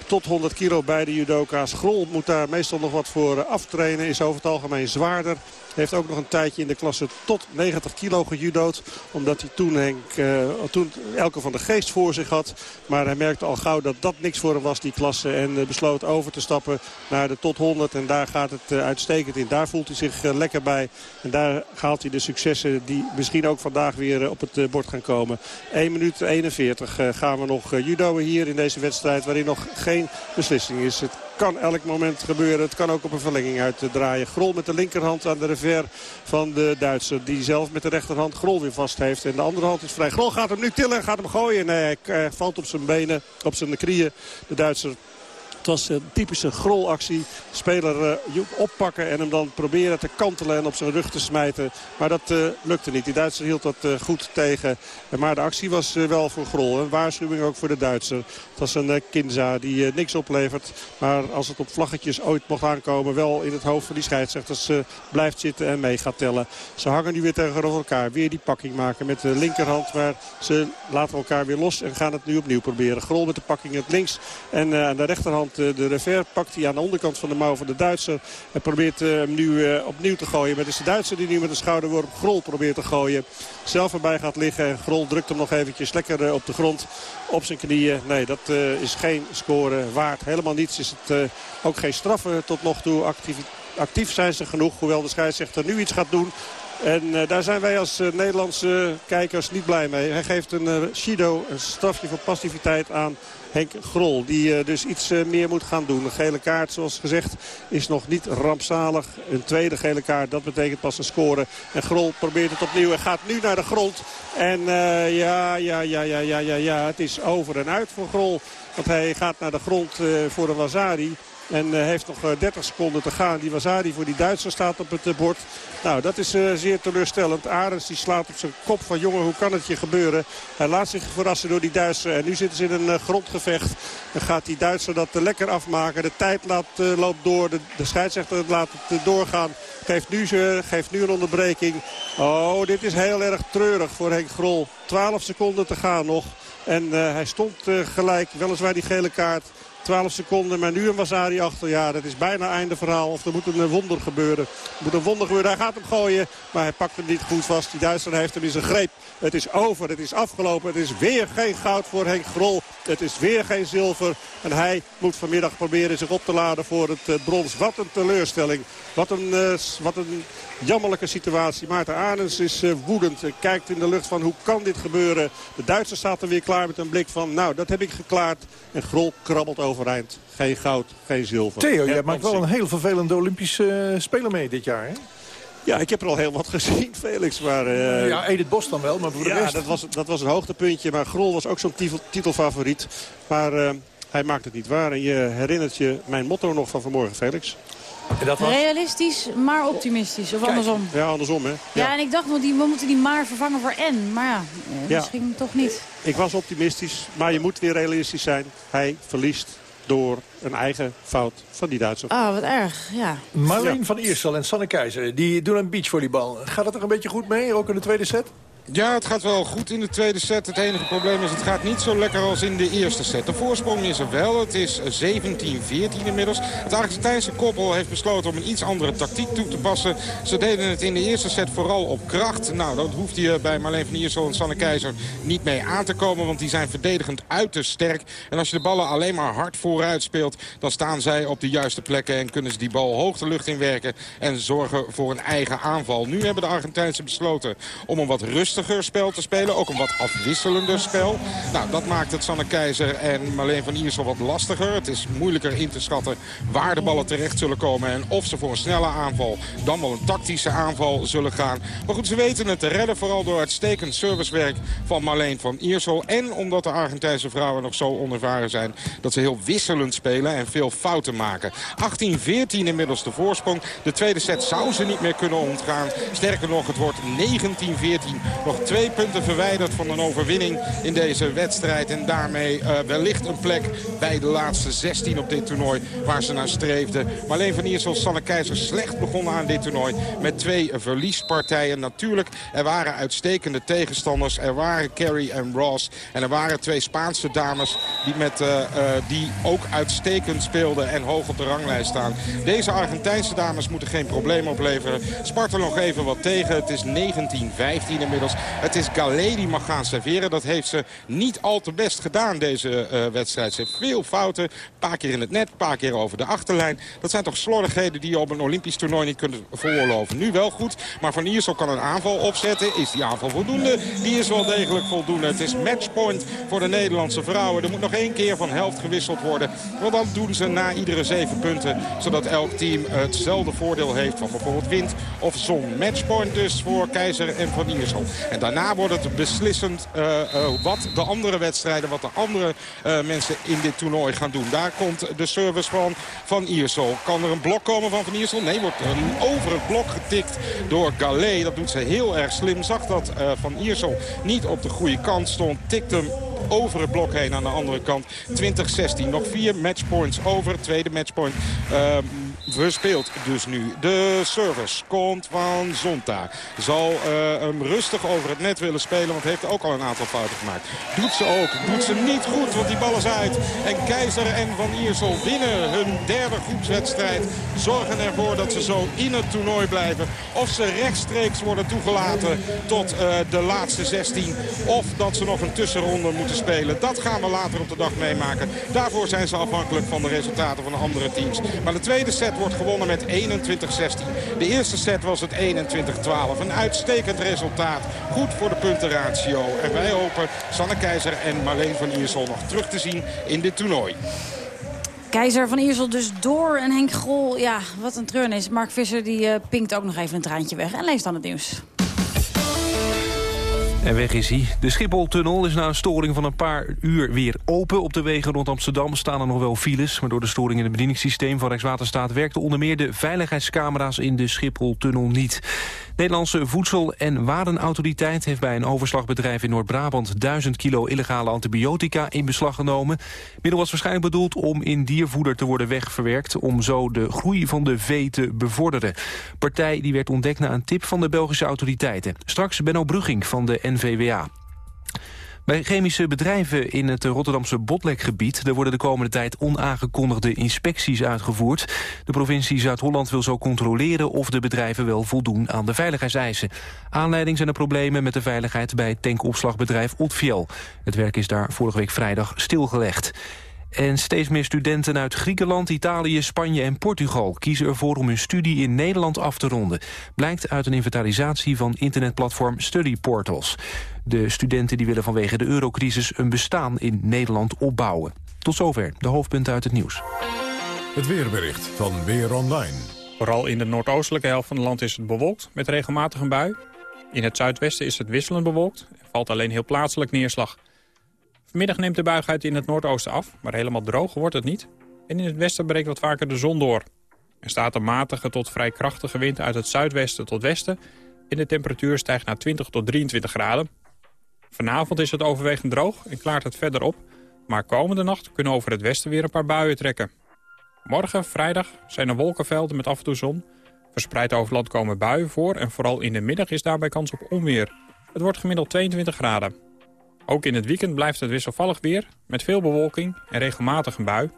tot 100 kilo bij de judoka's. Grol moet daar meestal nog wat voor eh, aftrainen. Is over het algemeen zwaarder. Heeft ook nog een tijdje in de klasse tot 90 kilo gejudood. Omdat hij toen, Henk, eh, toen Elke van de Geest voor zich had. Maar hij merkte al gauw dat dat niks voor hem was, die klasse. En besloot over te stappen naar de tot 100. En daar gaat het uitstekend in. Daar voelt hij zich lekker bij. En daar haalt hij de successen die misschien ook vandaag weer eh, op het eh, bord gaan komen. 1 minuut 41 eh, gaan we nog judoën hier in deze wedstrijd. Waarin nog geen beslissing is. Het kan elk moment gebeuren. Het kan ook op een verlenging uitdraaien. Grol met de linkerhand aan de revers van de Duitser. Die zelf met de rechterhand Grol weer vast heeft. En de andere hand is vrij. Grol gaat hem nu tillen en gaat hem gooien. Nee, hij valt op zijn benen, op zijn knieën. De Duitser het was een typische grolactie. Speler eh, oppakken en hem dan proberen te kantelen en op zijn rug te smijten. Maar dat eh, lukte niet. Die Duitser hield dat eh, goed tegen. Maar de actie was wel voor grol. Een waarschuwing ook voor de Duitser. Het was een Kinza die niks oplevert. Maar als het op vlaggetjes ooit mocht aankomen... wel in het hoofd van die scheidsrechters blijft zitten en mee gaat tellen. Ze hangen nu weer tegenover elkaar. Weer die pakking maken met de linkerhand. Maar ze laten elkaar weer los en gaan het nu opnieuw proberen. Grol met de pakking het links. En aan de rechterhand eh, de revers pakt hij aan de onderkant van de mouw van de Duitser. En probeert eh, hem nu eh, opnieuw te gooien. Maar het is de Duitser die nu met een schouderworp Grol probeert te gooien. Zelf erbij gaat liggen. En Grol drukt hem nog eventjes lekker op de grond. Op zijn knieën. Nee, dat is geen score waard. Helemaal niets is het ook geen straffen tot nog toe. Actief zijn ze genoeg. Hoewel de scheidsrechter nu iets gaat doen. En eh, daar zijn wij als eh, Nederlandse kijkers niet blij mee. Hij geeft een eh, Shido, een strafje voor passiviteit aan Henk Grol. Die dus iets meer moet gaan doen. Een gele kaart, zoals gezegd, is nog niet rampzalig. Een tweede gele kaart, dat betekent pas een score. En Grol probeert het opnieuw en gaat nu naar de grond. En ja, ja, ja, ja, ja, ja, ja, het is over en uit voor Grol. Want hij gaat naar de grond voor de Wazari. En eh, heeft nog eh, 30 seconden te gaan. Die Wazari voor die Duitser staat op het eh, bord. Nou, dat is eh, zeer teleurstellend. Arends die slaat op zijn kop van jongen, hoe kan het je gebeuren? Hij laat zich verrassen door die Duitser. En nu zitten ze in een eh, grondgevecht. Dan gaat die Duitser dat eh, lekker afmaken. De tijd laat, eh, loopt door. De, scheidsrechter laat het eh, doorgaan. Geeft nu, geeft nu een onderbreking. Oh, dit is heel erg treurig voor Henk Grol. 12 seconden te gaan nog. En eh, hij stond eh, gelijk, weliswaar die gele kaart. 12 seconden, maar nu een Wazari achter. Ja, dat is bijna einde verhaal. Of er moet een eh, wonder gebeuren. Er moet een wonder gebeuren. Hij gaat hem gooien, maar hij pakt hem niet goed vast. Die Duitser heeft hem in zijn greep. Het is over, het is afgelopen. Het is weer geen goud voor Henk Grol. Het is weer geen zilver. En hij moet vanmiddag proberen zich op te laden voor het eh, brons. Wat een teleurstelling. Wat een, eh, wat een jammerlijke situatie. Maarten Arends is eh, woedend. Kijkt in de lucht van hoe kan dit gebeuren. De Duitser staat er weer klaar met een blik van nou dat heb ik geklaard. En Grol krabbelt overeind. Geen goud, geen zilver. Theo, jij maakt wel een heel vervelende Olympische eh, speler mee dit jaar, hè? Ja, ik heb er al heel wat <laughs> gezien, Felix. Maar, eh, ja, Edith Bos dan wel, maar voor de ja, rest... dat was, dat was een hoogtepuntje. Maar Grol was ook zo'n titel, titelfavoriet. Maar eh, hij maakt het niet waar. En je herinnert je mijn motto nog van vanmorgen, Felix. En dat Realistisch, maar optimistisch. Of andersom. Ja, andersom, hè. Ja, en ik dacht, wel, die, we moeten die maar vervangen voor N. Maar ja, eh, Ja. misschien toch niet. Ik was optimistisch, maar je moet weer realistisch zijn. Hij verliest door een eigen fout van die Duitser. Oh, wat erg, ja. Marleen van Iersel en Sanne Keizer, die doen een beachvolleybal. Gaat het er een beetje goed mee, ook in de tweede set? Ja, het gaat wel goed in de tweede set. Het enige probleem is, het gaat niet zo lekker als in de eerste set. De voorsprong is er wel. Het is 17-14 inmiddels. Het Argentijnse koppel heeft besloten om een iets andere tactiek toe te passen. Ze deden het in de eerste set vooral op kracht. Nou, dat hoeft hier bij Marleen van en Sanne Keizer niet mee aan te komen. Want die zijn verdedigend uiterst sterk. En als je de ballen alleen maar hard vooruit speelt... dan staan zij op de juiste plekken en kunnen ze die bal hoog de lucht in werken... en zorgen voor een eigen aanval. Nu hebben de Argentijnse besloten om een wat rustiger spel te spelen. Ook een wat afwisselender spel. Nou, dat maakt het Sanne Keizer en Marleen van Iersel wat lastiger. Het is moeilijker in te schatten waar de ballen terecht zullen komen... en of ze voor een snelle aanval dan wel een tactische aanval zullen gaan. Maar goed, ze weten het te redden. Vooral door uitstekend servicewerk van Marleen van Iersel. En omdat de Argentijnse vrouwen nog zo onervaren zijn... dat ze heel wisselend spelen en veel fouten maken. 18-14 inmiddels de voorsprong. De tweede set zou ze niet meer kunnen ontgaan. Sterker nog, het wordt 19-14 Nog twee punten verwijderd van een overwinning in deze wedstrijd. En daarmee eh, wellicht een plek bij de laatste 16 op dit toernooi waar ze naar streefden. Marleen van Iersel, Sanne Keizer slecht begonnen aan dit toernooi met twee verliespartijen. Natuurlijk, er waren uitstekende tegenstanders. Er waren Carrie en Ross. En er waren twee Spaanse dames die, met, eh, eh, die ook uitstekend speelden en hoog op de ranglijst staan. Deze Argentijnse dames moeten geen probleem opleveren. Sparta nog even wat tegen. Het is 19-15 inmiddels. Het is Galé die mag gaan serveren. Dat heeft ze niet al te best gedaan, deze eh, wedstrijd. Ze heeft veel fouten. Een paar keer in het net, een paar keer over de achterlijn. Dat zijn toch slordigheden die je op een Olympisch toernooi niet kunt veroorloven. Nu wel goed, maar Van Iersel kan een aanval opzetten. Is die aanval voldoende? Die is wel degelijk voldoende. Het is matchpoint voor de Nederlandse vrouwen. Er moet nog één keer van helft gewisseld worden. Want dan doen ze na iedere zeven punten. Zodat elk team hetzelfde voordeel heeft van bijvoorbeeld wind of zon. Matchpoint dus voor Keizer en Van Iersel. En daarna wordt het beslissend uh, uh, wat de andere wedstrijden, wat de andere uh, mensen in dit toernooi gaan doen. Daar komt de service van Van Iersel. Kan er een blok komen van Van Iersel? Nee, wordt over het blok getikt door Gallet. Dat doet ze heel erg slim. Zag dat Van Iersel niet op de goede kant stond. Tikt hem over het blok heen aan de andere kant. 2016. Nog vier matchpoints over. Tweede matchpoint verspeelt dus nu. De service komt van Zonta. Zal uh, hem rustig over het net willen spelen. Want heeft ook al een aantal fouten gemaakt. Doet ze ook. Doet ze niet goed. Want die bal is uit. En Keizer en Van Iersel winnen hun derde groepswedstrijd. Zorgen ervoor dat ze zo in het toernooi blijven. Of ze rechtstreeks worden toegelaten tot uh, de laatste 16. Of dat ze nog een tussenronde moeten spelen. Dat gaan we later op de dag meemaken. Daarvoor zijn ze afhankelijk van de resultaten van de andere teams. Maar de tweede set wordt gewonnen met 21-16. De eerste set was het 21-12. Een uitstekend resultaat. Goed voor de puntenratio. En wij hopen Sanne Keizer en Marleen van Iersel nog terug te zien in dit toernooi. Keizer van Iersel dus door en Henk Grol. Ja, wat een treurnis. Mark Visser die uh, pinkt ook nog even een traantje weg. En leest dan het nieuws. En weg is hij. De Schipholtunnel is na een storing van een paar uur weer open. Op de wegen rond Amsterdam staan er nog wel files... maar door de storing in het bedieningssysteem van Rijkswaterstaat... werkten onder meer de veiligheidscamera's in de Schipholtunnel niet. Nederlandse Voedsel- en Warenautoriteit heeft bij een overslagbedrijf in Noord-Brabant 1000 kilo illegale antibiotica in beslag genomen. Middel was waarschijnlijk bedoeld om in diervoeder te worden wegverwerkt om zo de groei van de vee te bevorderen. Partij die werd ontdekt na een tip van de Belgische autoriteiten. Straks Benno Brugging van de NVWA. Bij chemische bedrijven in het Rotterdamse Botlekgebied... er worden de komende tijd onaangekondigde inspecties uitgevoerd. De provincie Zuid-Holland wil zo controleren... of de bedrijven wel voldoen aan de veiligheidseisen. Aanleiding zijn de problemen met de veiligheid... bij tankopslagbedrijf Otfiel. Het werk is daar vorige week vrijdag stilgelegd. En steeds meer studenten uit Griekenland, Italië, Spanje en Portugal... kiezen ervoor om hun studie in Nederland af te ronden. Blijkt uit een inventarisatie van internetplatform Study Portals. De studenten die willen vanwege de eurocrisis een bestaan in Nederland opbouwen. Tot zover de hoofdpunten uit het nieuws. Het weerbericht van Weer Online. Vooral in de noordoostelijke helft van het land is het bewolkt met regelmatig een bui. In het zuidwesten is het wisselend bewolkt en valt alleen heel plaatselijk neerslag. Vanmiddag neemt de buigheid in het noordoosten af, maar helemaal droog wordt het niet. En in het westen breekt wat vaker de zon door. Er staat een matige tot vrij krachtige wind uit het zuidwesten tot westen... en de temperatuur stijgt naar 20 tot 23 graden. Vanavond is het overwegend droog en klaart het verder op... maar komende nacht kunnen over het westen weer een paar buien trekken. Morgen, vrijdag, zijn er wolkenvelden met af en toe zon. Verspreid over land komen buien voor... en vooral in de middag is daarbij kans op onweer. Het wordt gemiddeld 22 graden. Ook in het weekend blijft het wisselvallig weer, met veel bewolking en regelmatig een bui.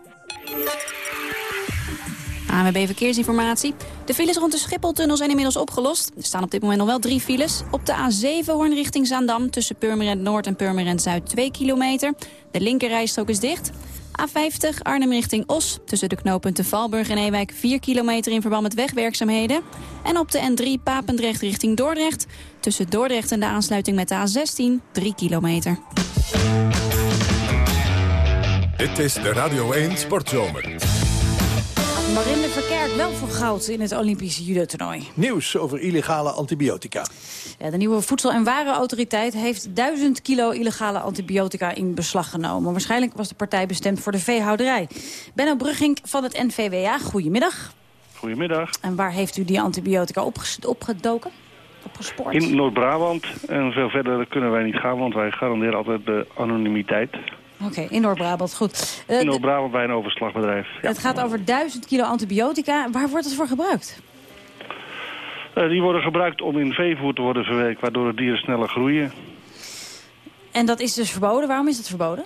ANWB Verkeersinformatie. De files rond de Schipholtunnel zijn inmiddels opgelost. Er staan op dit moment nog wel drie files. Op de A7 Hoorn richting Zaandam tussen Purmerend Noord en Purmerend Zuid 2 kilometer. De linkerrijstrook is dicht. A50 Arnhem richting Os tussen de knooppunten Valburg en Ewijk 4 kilometer in verband met wegwerkzaamheden. En op de N3 Papendrecht richting Dordrecht tussen Dordrecht en de aansluiting met de A16 3 kilometer. Dit is de Radio 1 Sportzomer. Marinde Verkerk wel voor goud in het Olympische judo-toernooi. Nieuws over illegale antibiotica. Ja, de nieuwe Voedsel- en Warenautoriteit heeft 1000 kilo illegale antibiotica in beslag genomen. Waarschijnlijk was de partij bestemd voor de veehouderij. Benno Brugging van het NVWA, goedemiddag. Goedemiddag. En waar heeft u die antibiotica opgedoken? Opgespoord. In Noord-Brabant. En veel verder kunnen wij niet gaan, want wij garanderen altijd de anonimiteit. Oké, in Noord-Brabant, goed. Eh, In Noord-Brabant bij een overslagbedrijf. Ja. het gaat over 1000 kilo antibiotica. Waar wordt het voor gebruikt? Eh, die worden gebruikt om in veevoer te worden verwerkt, waardoor de dieren sneller groeien. En dat is dus verboden. Waarom is het verboden?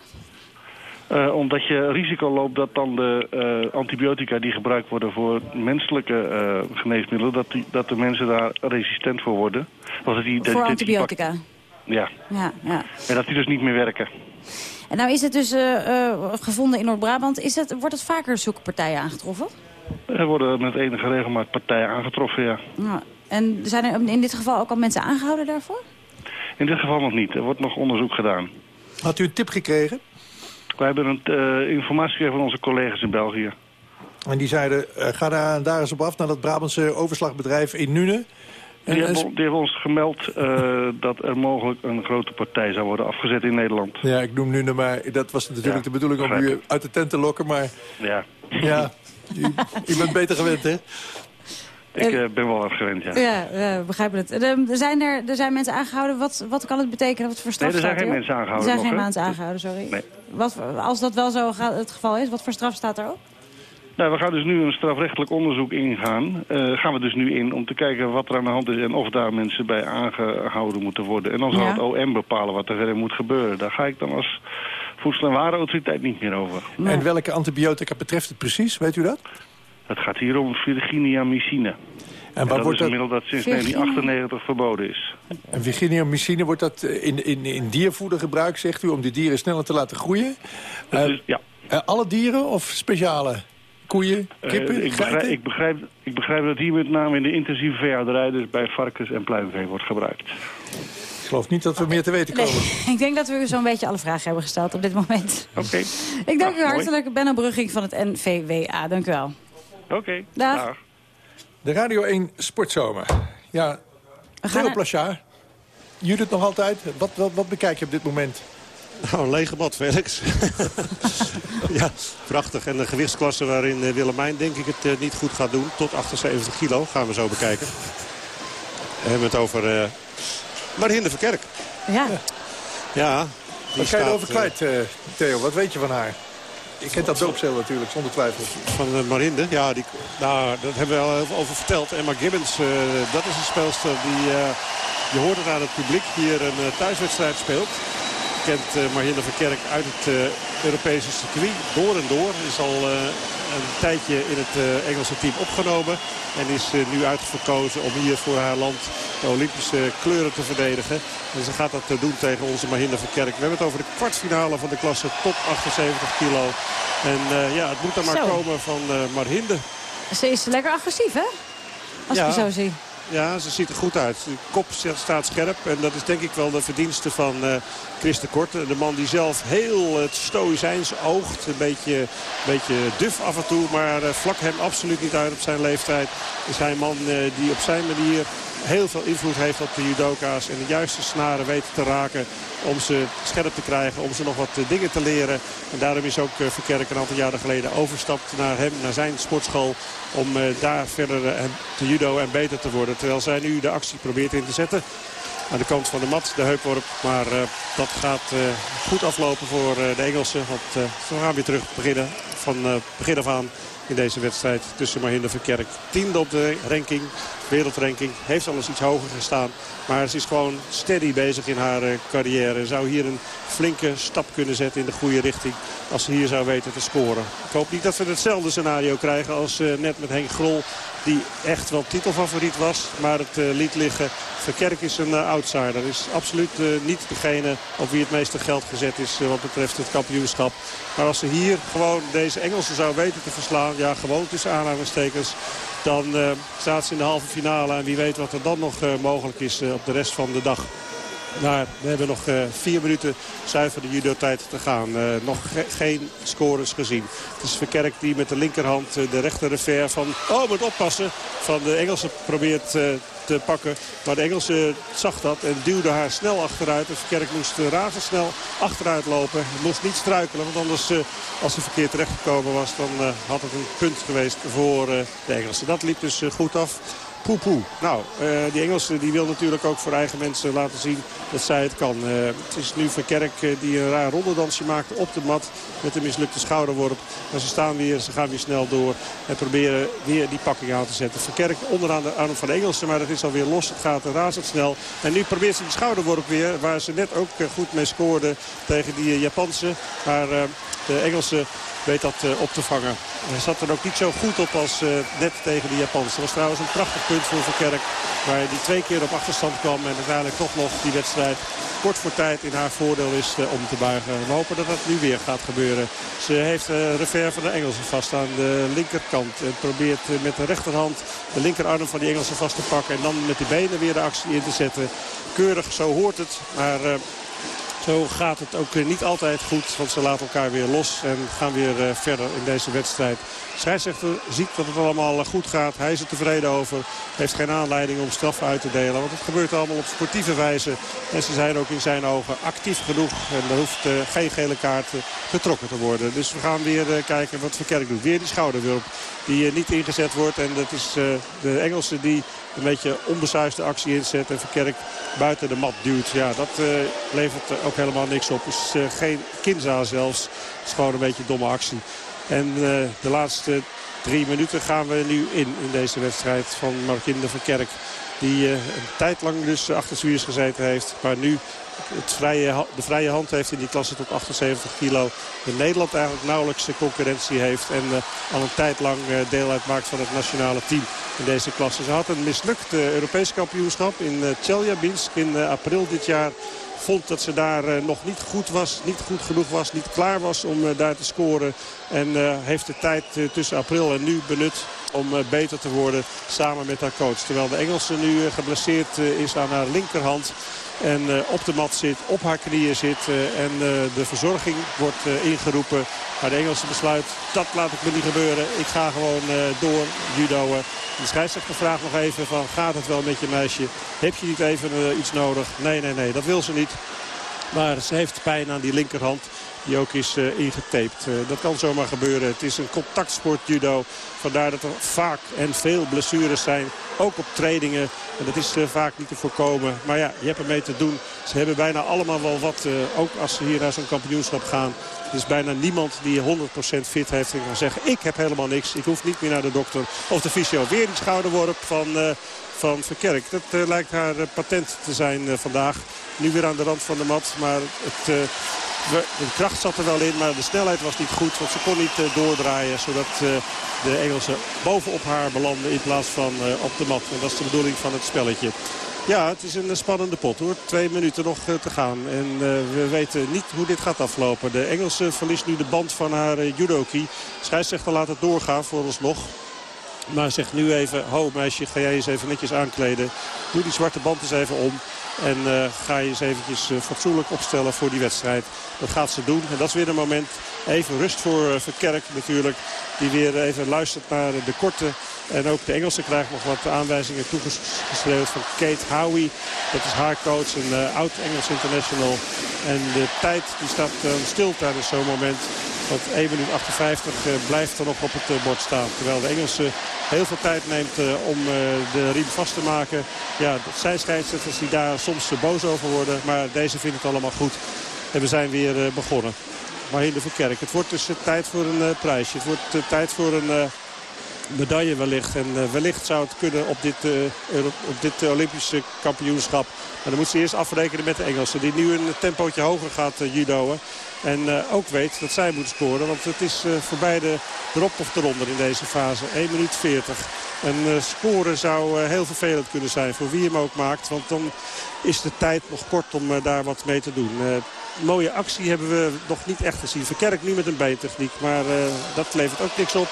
Eh, omdat je risico loopt dat dan de eh, antibiotica die gebruikt worden voor menselijke eh, geneesmiddelen, dat, die, dat de mensen daar resistent voor worden. Dat het die, dat- voor antibiotica. Ja, Ja, ja. en dat die dus niet meer werken. En nou is het dus eh, eh, gevonden in Noord-Brabant. Is het, wordt het vaker zulke partijen aangetroffen? Er worden met enige regelmaat partijen aangetroffen, ja. Ja. En zijn er in dit geval ook al mensen aangehouden daarvoor? In dit geval nog niet. Er wordt nog onderzoek gedaan. Had u een tip gekregen? Wij hebben een eh, informatie gekregen van onze collega's in België. En die zeiden, eh, ga daar, daar eens op af naar dat Brabantse overslagbedrijf in Nune. En, Die en- hebben, die hebben ons gemeld eh, <laughs> dat er mogelijk een grote partij zou worden afgezet in Nederland. ja, ik noem Nune, maar dat was natuurlijk Ja, de bedoeling om u uit de tent te lokken. Maar Ja, ja, u, u bent beter gewend, hè? <laughs> ik eh, ben wel wat gewend, ja. Ja, ja begrijp het. Er er zijn, er, er zijn mensen aangehouden. Wat, wat kan het betekenen? Wat voor straf Nee, er zijn geen mensen aangehouden Er zijn nog, geen mensen aangehouden, sorry. Nee. Wat, als dat wel zo het geval is, wat voor straf staat erop? Nou, we gaan dus nu een strafrechtelijk onderzoek ingaan. Eh, gaan we dus nu in om te kijken wat er aan de hand is... en of daar mensen bij aangehouden moeten worden. En dan zal Ja. het OM bepalen wat er verder moet gebeuren. Daar ga ik dan als voedsel- en warenautoriteit niet meer over. En welke antibiotica betreft het precies, weet u dat? Het gaat hier om Virginia-mycine. En, dat wordt is een dat- middel dat sinds Virginia? 1998 verboden is. En Virginia-mycine, wordt dat eh, in, in, in diervoeder gebruikt, zegt u, om die dieren sneller te laten groeien? Eh, ja. eh, alle dieren of speciale? Koeien, kippen, ik, begrijp, geiten? ik, begrijp, ik begrijp dat hier met name in de intensieve veehouderij... dus bij varkens en pluimvee wordt gebruikt. Ik geloof niet dat we meer te weten komen. Nee, <laughs> ik denk dat we u zo'n beetje alle vragen hebben gesteld op dit moment. Oké. Ik dank u mooi. hartelijk. Benno Brugging van het NVWA. Dank u wel. Oké. Dag. De Radio 1 Sportzomer. Ja, gaan Theo Plachard. Judith nog altijd. Wat, wat, wat bekijk je op dit moment? Nou, een lege bad, Felix. <laughs> ja, prachtig. En de gewichtsklasse waarin eh, Willemijn denk ik het eh, niet goed gaat doen. Tot 78 kilo gaan we zo bekijken. We hebben het over uh, Marhinde Verkerk. Ja. Ja. Wat ga je erover kwijt, eh, Theo? Wat weet je van haar? Je kent dat doopzeel natuurlijk, zonder twijfel. Van uh, Marinde, ja, die, nou, dat hebben we al heel veel over verteld. Emma Gibbons, uh, dat is een speelster die, uh, je hoort het aan het publiek, hier een thuiswedstrijd speelt. Kent Marinde Verkerk uit het Europese circuit, door en door. Is al uh, een tijdje in het uh, Engelse team opgenomen. En is uh, nu uitgekozen om hier voor haar land de Olympische kleuren te verdedigen. En ze gaat dat doen tegen onze Marinde Verkerk. We hebben het over de kwartfinale van de klasse tot 78 kilo. En ja, het moet er maar Zo. komen van Marhinde. Ze is lekker agressief, hè? Als Ja. ik zo zie. Ja, ze ziet er goed uit. De kop staat scherp. En dat is denk ik wel de verdienste van uh, Chris de Korte. De man die zelf heel het stoïcijns oogt. Een beetje, beetje duf af en toe. Maar uh, vlak hem absoluut niet uit op zijn leeftijd. Is hij een man die op zijn manier heel veel invloed heeft op de judoka's. En de juiste snaren weet te raken om ze scherp te krijgen. Om ze nog wat uh, dingen te leren. En daarom is ook uh, Verkerk een aantal jaren geleden overstapt naar hem, naar zijn sportschool. Om uh, daar verder te judo en beter te worden. Terwijl zij nu de actie probeert in te zetten. Aan de kant van de mat, de heupworp. Maar dat gaat goed aflopen voor de Engelsen. Want we gaan weer terug beginnen van begin af aan in deze wedstrijd tussen Marhinde Verkerk. Tiende op de ranking, wereldranking. Heeft alles iets hoger gestaan. Maar ze is gewoon steady bezig in haar uh, carrière. Zou hier een flinke stap kunnen zetten in de goede richting. Als ze hier zou weten te scoren. Ik hoop niet dat we hetzelfde scenario krijgen als uh, net met Henk Grol. Die echt wel titelfavoriet was. Maar het uh, liet liggen. Verkerk is een outsider. Is absoluut niet degene op wie het meeste geld gezet is. Wat betreft het kampioenschap. Maar als ze hier gewoon deze Engelsen zou weten te verslaan. Ja, gewoon tussen aanhalingstekens. Dan uh, staat ze in de halve finale. En wie weet wat er dan nog uh, mogelijk is uh, op de rest van de dag. We hebben nog uh, vier minuten zuiver de judo-tijd te gaan. Uh, nog ge geen scores gezien. Het is Verkerk die met de linkerhand uh, de rechter revers van... Oh, moet oppassen. Van de Engelse probeert te pakken. Maar de Engelse zag dat en duwde haar snel achteruit. Verkerk moest razendsnel achteruit lopen. Moest niet struikelen. Want anders, als hij verkeerd terechtgekomen was... dan had het een punt geweest voor de Engelsen. Dat liep dus goed af. Poe Nou, eh, die Engelsen die wil natuurlijk ook voor eigen mensen laten zien dat zij het kan. Eh, het is nu Verkerk uh, die een raar rondedansje maakt op de mat met een mislukte schouderworp. Maar ze staan weer, ze gaan weer snel door en proberen weer die pakking aan te zetten. Verkerk onderaan de arm van Engelsen, maar dat is alweer los. Het gaat razendsnel. En nu probeert ze die schouderworp weer, waar ze net ook goed mee scoorde tegen die Japanse. Maar de Engelsen weet dat uh, op te vangen. Hij zat er ook niet zo goed op als uh, net tegen de Japans. Dat was trouwens een prachtig punt voor Verkerk. Waar hij die twee keer op achterstand kwam. En uiteindelijk toch nog die wedstrijd kort voor tijd in haar voordeel is uh, om te buigen. We hopen dat dat nu weer gaat gebeuren. Ze heeft uh, Rever van de Engelsen vast aan de linkerkant. En probeert met de rechterhand de linkerarm van die Engelsen vast te pakken. En dan met die benen weer de actie in te zetten. Keurig, zo hoort het. Maar zo gaat het ook niet altijd goed, want ze laten elkaar weer los en gaan weer eh, verder in deze wedstrijd. Scheidsrechter ziet dat het allemaal goed gaat. Hij is er tevreden over. Heeft geen aanleiding om straf uit te delen. Want het gebeurt allemaal op sportieve wijze. En ze zijn ook in zijn ogen actief genoeg. En er hoeft uh, geen gele kaart uh, getrokken te worden. Dus we gaan weer kijken wat Verkerk doet. Weer die schouderwurp die niet ingezet wordt. En dat is de Engelsen die een beetje onbesuisde actie inzet. En Verkerk buiten de mat duwt. Ja, dat levert ook helemaal niks op. is geen kinza zelfs. Het is gewoon een beetje domme actie. En uh, de laatste drie minuten gaan we nu in, in deze wedstrijd van Markin de Verkerk. Die uh, een tijd lang dus achter Suiers gezeten heeft. Maar nu het vrije, de vrije hand heeft in die klasse tot 78 kilo. De Nederland eigenlijk nauwelijks concurrentie heeft. En uh, al een tijd lang deel uitmaakt van het nationale team in deze klasse. Ze had een mislukt Europees kampioenschap in Chelyabinsk in april dit jaar vond dat ze daar uh, nog niet goed was, niet goed genoeg was, niet klaar was om uh, daar te scoren. En uh, heeft de tijd tussen april en nu benut om beter te worden samen met haar coach. Terwijl de Engelse nu geblesseerd is aan haar linkerhand. En uh, op de mat zit, op haar knieën zit. Uh, en uh, de verzorging wordt ingeroepen. Maar de Engelse besluit, dat laat ik me niet gebeuren. Ik ga gewoon door judoën. De scheidsrechter vraagt nog even van, gaat het wel met je meisje? Heb je niet even iets nodig? Nee, nee, nee, dat wil ze niet. Maar ze heeft pijn aan die linkerhand die ook is uh, ingetaped. Uh, dat kan zomaar gebeuren. Het is een contactsport judo. Vandaar dat er vaak en veel blessures zijn. Ook op trainingen. En dat is uh, vaak niet te voorkomen. Maar ja, je hebt ermee te doen. Ze hebben bijna allemaal wel wat. ook als ze hier naar zo'n kampioenschap gaan. Er is bijna niemand die 100% fit heeft en kan zeggen... ik heb helemaal niks, ik hoef niet meer naar de dokter. Of de fysio weer die schouderworp van, van Verkerk. Dat lijkt haar patent te zijn vandaag. Nu weer aan de rand van de mat, maar het... De kracht zat er wel in, maar de snelheid was niet goed. Want ze kon niet doordraaien, zodat de Engelsen bovenop haar belanden in plaats van op de mat. En dat is de bedoeling van het spelletje. Ja, het is een spannende pot hoor. Twee minuten nog te gaan. En we weten niet hoe dit gaat aflopen. De Engelse verliest nu de band van haar uh, judoki. Scheidsrechter laat het doorgaan voor ons nog. Maar zegt nu even, ho meisje, ga jij eens even netjes aankleden. Doe die zwarte band eens even om. En uh, ga je eens eventjes fatsoenlijk opstellen voor die wedstrijd. Dat gaat ze doen. En dat is weer een moment. Even rust voor Verkerk natuurlijk. Die weer even luistert naar de korte en ook de Engelsen krijgen nog wat aanwijzingen toegeschreven van Kate Howie. Dat is haar coach, een oud-Engels international. En de tijd die staat stil tijdens zo'n moment. Want 1 minuut 58 uh, blijft er nog op het bord staan. Terwijl de Engelsen heel veel tijd neemt om de riem vast te maken. Ja, dat zijn scheidsrechters die daar soms boos over worden. Maar deze vindt het allemaal goed. En we zijn weer begonnen. Maar in de Verkerk. Het wordt dus tijd voor een prijsje. Het wordt tijd voor een medaille wellicht. En uh, wellicht zou het kunnen op dit, uh, op dit Olympische kampioenschap. Maar dan moet ze eerst afrekenen met de Engelsen. Die nu een tempootje hoger gaat judoën. En ook weet dat zij moet scoren. Want het is voor beide erop of eronder in deze fase. 1 minuut 40. En scoren zou heel vervelend kunnen zijn voor wie hem ook maakt. Want dan is de tijd nog kort om daar wat mee te doen mooie actie hebben we nog niet echt gezien. Verkerk nu met een beentechniek, maar dat levert ook niks op.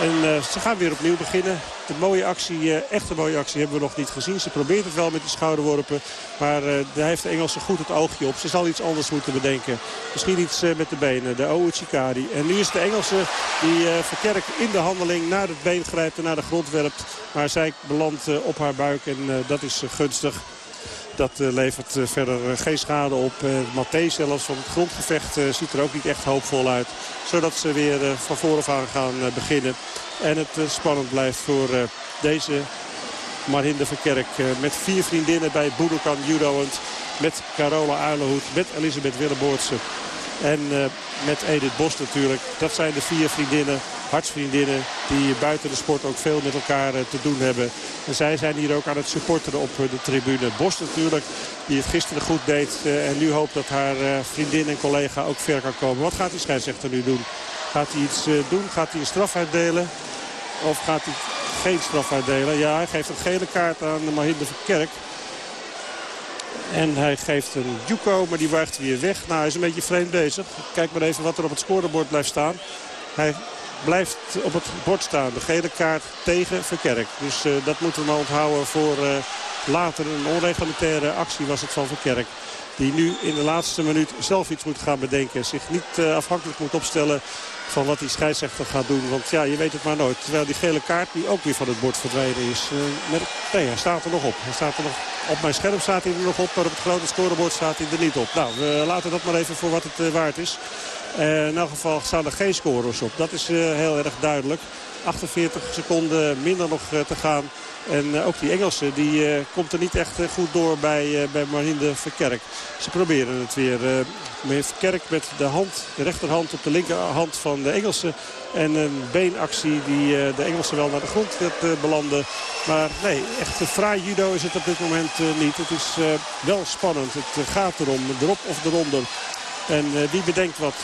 En uh, ze gaan weer opnieuw beginnen. De mooie actie, uh, echt een mooie actie hebben we nog niet gezien. Ze probeert het wel met de schouderworpen. Maar uh, daar heeft de Engelse goed het oogje op. Ze zal iets anders moeten bedenken. Misschien iets met de benen. De Ouachikari. En nu is de Engelse die Verkerk in de handeling naar het been grijpt en naar de grond werpt. Maar zij belandt op haar buik en dat is gunstig. Dat levert verder geen schade op. Matthé zelfs van het grondgevecht ziet er ook niet echt hoopvol uit. Zodat ze weer van vooraf aan gaan beginnen. En het spannend blijft voor deze Marhinde Verkerk. eh, met vier vriendinnen bij Budokan Judoend. Met Carola Uilenhoed, met Elisabeth Willeboortse. En eh, met Edith Bos natuurlijk. Dat zijn de vier vriendinnen, hartsvriendinnen... die buiten de sport ook veel met elkaar eh, te doen hebben. En zij zijn hier ook aan het supporteren op eh, de tribune. Bos natuurlijk, die het gisteren goed deed. en nu hoopt dat haar vriendin en collega ook ver kan komen. Wat gaat die scheidsrechter nu doen? Gaat hij iets doen? Gaat hij een straf uitdelen? Of gaat hij geen straf uitdelen? Ja, hij geeft een gele kaart aan Mahinde Verkerk. En hij geeft een Juco, maar die waagt weer weg. Nou, hij is een beetje vreemd bezig. Kijk maar even wat er op het scorebord blijft staan. Hij blijft op het bord staan. De gele kaart tegen Verkerk. Dus eh, dat moeten we maar onthouden voor eh, later. Een onreglementaire actie was het van Verkerk. Die nu in de laatste minuut zelf iets moet gaan bedenken. Zich niet eh, afhankelijk moet opstellen van wat die scheidsrechter gaat doen. Want ja, je weet het maar nooit. Terwijl die gele kaart die ook weer van het bord verdwenen is. Eh, nee, hij staat er nog op. Hij staat er nog, op mijn scherm staat hij er nog op, maar op het grote scorebord staat hij er niet op. Nou, we laten dat maar even voor wat het eh, waard is. In elk geval staan er geen scores op. Dat is heel erg duidelijk. 48 seconden minder nog te gaan. En ook die Engelse die komt er niet echt eh, goed door bij, eh, bij Marinde Verkerk. Ze proberen het weer. eh Verkerk met de hand, de rechterhand op de linkerhand van de Engelse. En een beenactie die de Engelsen wel naar de grond eh, belanden. Maar nee, echt fraai judo is het op dit moment niet. Het is wel spannend. Het gaat erom, erop of eronder. En wie bedenkt wat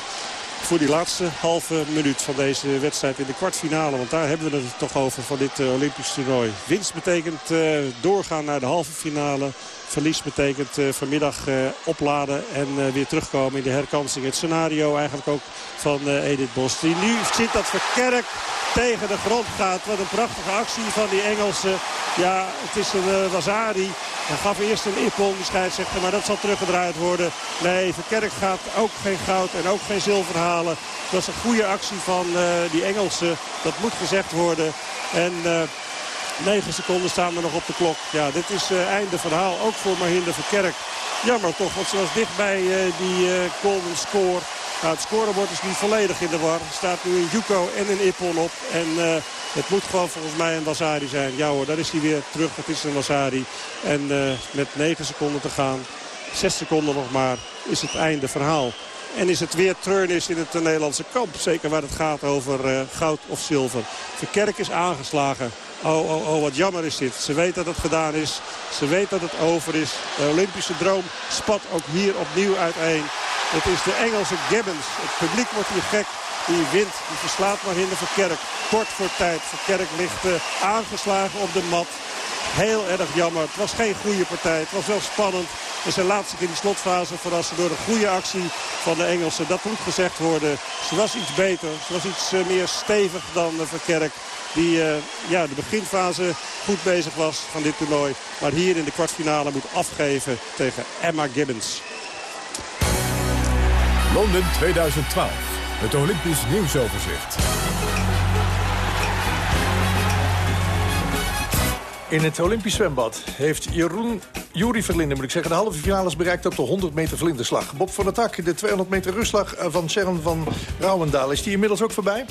voor die laatste halve minuut van deze wedstrijd in de kwartfinale. Want daar hebben we het toch over van dit eh, Olympisch toernooi. Winst betekent eh, doorgaan naar de halve finale. Verlies betekent eh, vanmiddag eh, opladen en eh, weer terugkomen in de herkansing. Het scenario eigenlijk ook van Edith Bos. Die nu ziet dat Verkerk tegen de grond gaat. Wat een prachtige actie van die Engelsen. Ja, het is een Wazari. Hij gaf eerst een ippon, die scheidsrechter, maar dat zal teruggedraaid worden. Nee, Verkerk gaat ook geen goud en ook geen zilver halen. Dat is een goede actie van die Engelsen. Dat moet gezegd worden. En... 9 seconden staan er nog op de klok. Ja, dit is uh, einde verhaal. Ook voor Mahinde Verkerk. Jammer toch, want ze was dicht bij uh, die golden score. Nou, het scorebord is niet volledig in de war. Er staat nu een Juco en een Ippon op. En het moet gewoon volgens mij een Wasari zijn. Ja hoor, daar is hij weer terug. Het is een Wasari. En met 9 seconden te gaan, 6 seconden nog maar, is het einde verhaal. En is het weer treurnis in het Nederlandse kamp. Zeker waar het gaat over goud of zilver. Verkerk is aangeslagen. Oh, oh, oh, wat jammer is dit. Ze weet dat het gedaan is. Ze weet dat het over is. De Olympische droom spat ook hier opnieuw uiteen. Het is de Engelse Gibbons. Het publiek wordt hier gek. Die wint. Die verslaat maar in de Verkerk. Kort voor tijd. Verkerk ligt uh, aangeslagen op de mat. Heel erg jammer. Het was geen goede partij. Het was wel spannend. En ze laat in die slotfase verrassen door een goede actie van de Engelsen. Dat moet gezegd worden. Ze was iets beter. Ze was iets uh, meer stevig dan uh, Verkerk. Die uh, ja, de beginfase goed bezig was van dit toernooi. Maar hier in de kwartfinale moet afgeven tegen Emma Gibbons. Londen 2012. Het Olympisch nieuwsoverzicht. In het Olympisch zwembad heeft Jeroen, Juri Verlinde moet ik zeggen, de halve finales bereikt op de 100 meter vlinderslag. Bob van der Tak, de 200 meter rustslag van Sharon van Rouwendaal. Is die inmiddels ook voorbij?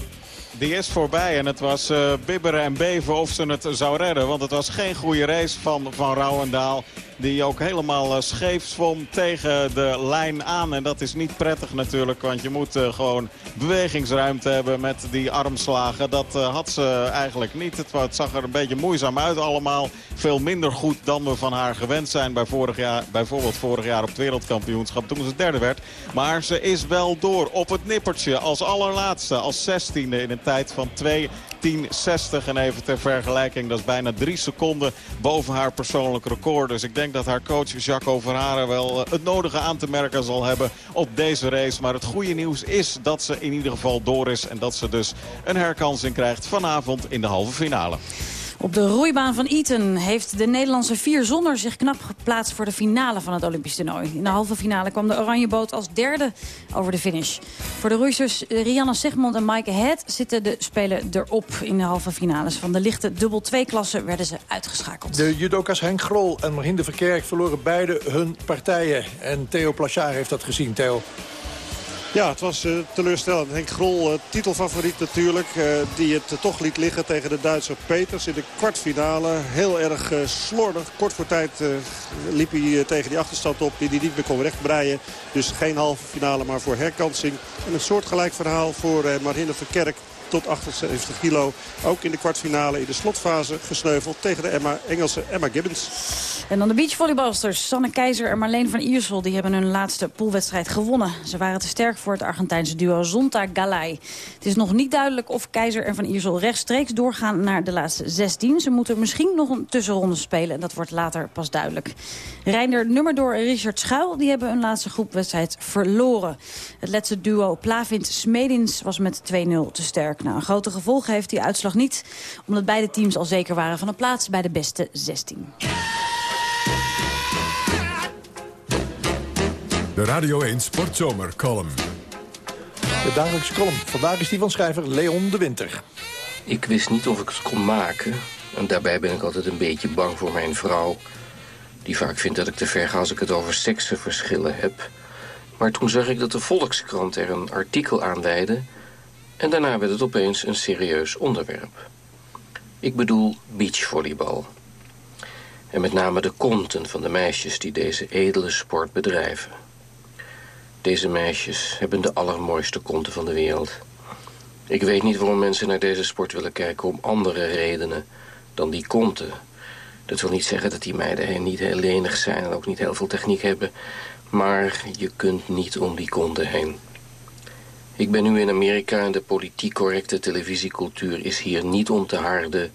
Die is voorbij en het was uh, bibberen en beven of ze het zou redden. Want het was geen goede race van Van Rouwendaal. Die ook helemaal uh, scheef zwom tegen de lijn aan. En dat is niet prettig natuurlijk. Want je moet uh, gewoon bewegingsruimte hebben met die armslagen. Dat had ze eigenlijk niet. Het, het, zag er een beetje moeizaam uit allemaal. Veel minder goed dan we van haar gewend zijn. Bij vorig jaar, bijvoorbeeld vorig jaar op het wereldkampioenschap toen ze derde werd. Maar ze is wel door op het nippertje als allerlaatste. Als zestiende in een tijd van 2 10.60. En even ter vergelijking, dat is bijna drie seconden boven haar persoonlijk record. Dus ik denk dat haar coach Jacques Verharen wel het nodige aan te merken zal hebben op deze race. Maar het goede nieuws is dat ze in ieder geval door is. En dat ze dus een herkansing krijgt vanavond in de halve finale. Op de roeibaan van Eton heeft de Nederlandse vier zonder zich knap geplaatst voor de finale van het Olympisch toernooi. In de halve finale kwam de oranje boot als derde over de finish. Voor de roeisters Rianne Segmond en Maaike Head zitten de spelen erop in de halve finales. Van de lichte dubbel 2 klasse werden ze uitgeschakeld. De judoka's Henk Grol en Marinde Verkerk verloren beide hun partijen. En Theo Plachard heeft dat gezien. Theo. Ja, het was eh, teleurstellend. Henk Grol, eh, titelfavoriet natuurlijk. eh, die het toch liet liggen tegen de Duitser Peters in de kwartfinale. Heel erg slordig. Kort voor tijd liep hij tegen die achterstand op die hij niet meer kon rechtbreien. Dus geen halve finale, maar voor herkansing. En een soortgelijk verhaal voor Marine Verkerk tot 78 kilo. Ook in de kwartfinale in de slotfase gesneuveld tegen de Emma, Engelse Emma Gibbons. En dan de beachvolleybalsters. Sanne Keizer en Marleen van Iersel die hebben hun laatste poolwedstrijd gewonnen. Ze waren te sterk voor het Argentijnse duo Zonta Galay. Het is nog niet duidelijk of Keizer en van Iersel rechtstreeks doorgaan naar de laatste 16. Ze moeten misschien nog een tussenronde spelen en dat wordt later pas duidelijk. Reinder Nummerdoor en Richard Schuil die hebben hun laatste groepwedstrijd verloren. Het laatste duo Plavint Smedins was met 2-0 te sterk. Nou, een grote gevolgen heeft die uitslag niet, omdat beide teams al zeker waren van een plaats bij de beste 16. De Radio 1 Sportzomer column. De dagelijkse column. Vandaag is die van schrijver Leon de Winter. Ik wist niet of ik het kon maken. En daarbij ben ik altijd een beetje bang voor mijn vrouw. Die vaak vindt dat ik te ver ga als ik het over seksenverschillen heb. Maar toen zag ik dat de Volkskrant er een artikel aan wijde... en daarna werd het opeens een serieus onderwerp. Ik bedoel beachvolleybal. En met name de konten van de meisjes die deze edele sport bedrijven. Deze meisjes hebben de allermooiste konten van de wereld. Ik weet niet waarom mensen naar deze sport willen kijken om andere redenen dan die konten. Dat wil niet zeggen dat die meiden niet heel lenig zijn en ook niet heel veel techniek hebben. Maar je kunt niet om die konten heen. Ik ben nu in Amerika en de politiek correcte televisiecultuur is hier niet om te harden.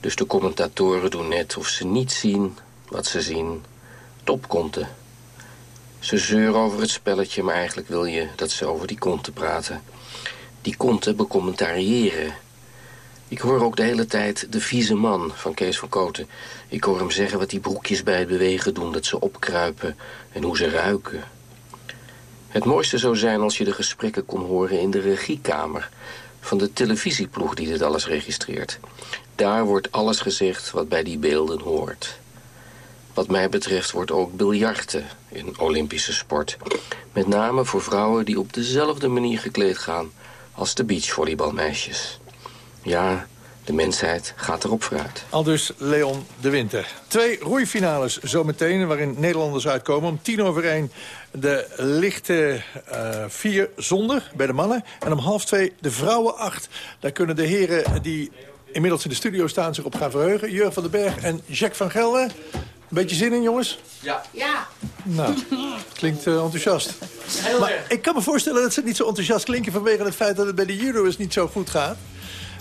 Dus de commentatoren doen net of ze niet zien wat ze zien. Topkonten. Ze zeuren over het spelletje, maar eigenlijk wil je dat ze over die konten praten. Die konten becommentariëren. Ik hoor ook de hele tijd de vieze man van Kees van Koten. Ik hoor hem zeggen wat die broekjes bij het bewegen doen, dat ze opkruipen en hoe ze ruiken. Het mooiste zou zijn als je de gesprekken kon horen in de regiekamer van de televisieploeg die dit alles registreert. Daar wordt alles gezegd wat bij die beelden hoort. Wat mij betreft wordt ook biljarten in Olympische sport. Met name voor vrouwen die op dezelfde manier gekleed gaan als de beachvolleybalmeisjes. Ja, de mensheid gaat erop vooruit. Al dus Leon de Winter. Twee roeifinales zometeen, waarin Nederlanders uitkomen. Om tien over één de lichte eh, vier zonder bij de mannen. En om half twee de vrouwen acht. Daar kunnen de heren die inmiddels in de studio staan zich op gaan verheugen. Jurgen van den Berg en Jack van Gelder. Een beetje zin in, jongens? Ja. Ja. Nou, klinkt eh, enthousiast. maar ik kan me voorstellen dat ze niet zo enthousiast klinken... vanwege het feit dat het bij de judo's niet zo goed gaat.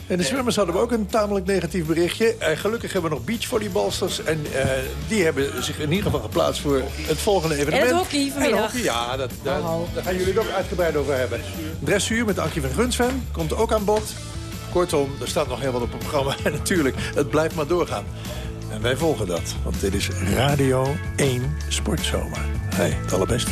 En de zwemmers hadden we ook een tamelijk negatief berichtje. Eh, gelukkig hebben we nog beachvolleybalsters. En eh, die hebben zich in ieder geval geplaatst voor het volgende evenement. En het hockey vanmiddag. En hockey, ja, dat, daar, daar gaan jullie het ook uitgebreid over hebben. Dressuur met Ankie van Grunsven komt ook aan bod. Kortom, er staat nog heel wat op het programma. <laughs> En natuurlijk, het blijft maar doorgaan. En wij volgen dat, want dit is Radio 1 Sportzomer. Hey, het allerbeste.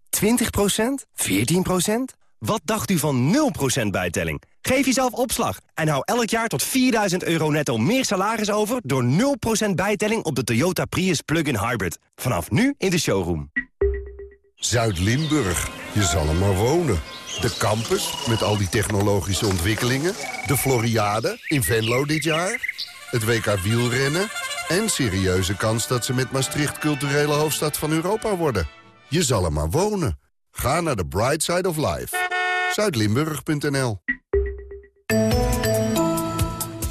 20% 14% Wat dacht u van 0% bijtelling? Geef jezelf opslag en hou elk jaar tot 4000 euro netto meer salaris over... door 0% bijtelling op de Toyota Prius Plug-in Hybrid. Vanaf nu in de showroom. Zuid-Limburg, je zal er maar wonen. De campus, met al die technologische ontwikkelingen. De Floriade, in Venlo dit jaar. Het WK wielrennen. En serieuze kans dat ze met Maastricht culturele hoofdstad van Europa worden. Je zal er maar wonen. Ga naar de Bright Side of Life. Zuidlimburg.nl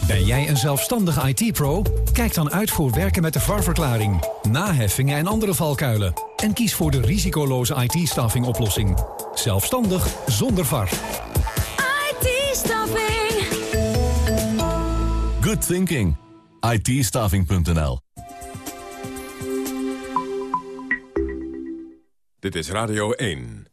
Ben jij een zelfstandige IT-pro? Kijk dan uit voor werken met de VAR-verklaring, naheffingen en andere valkuilen. En kies voor de risicoloze IT-staffing oplossing. Zelfstandig zonder VAR. IT-staffing. Good thinking. itstaffing.nl Dit is Radio 1.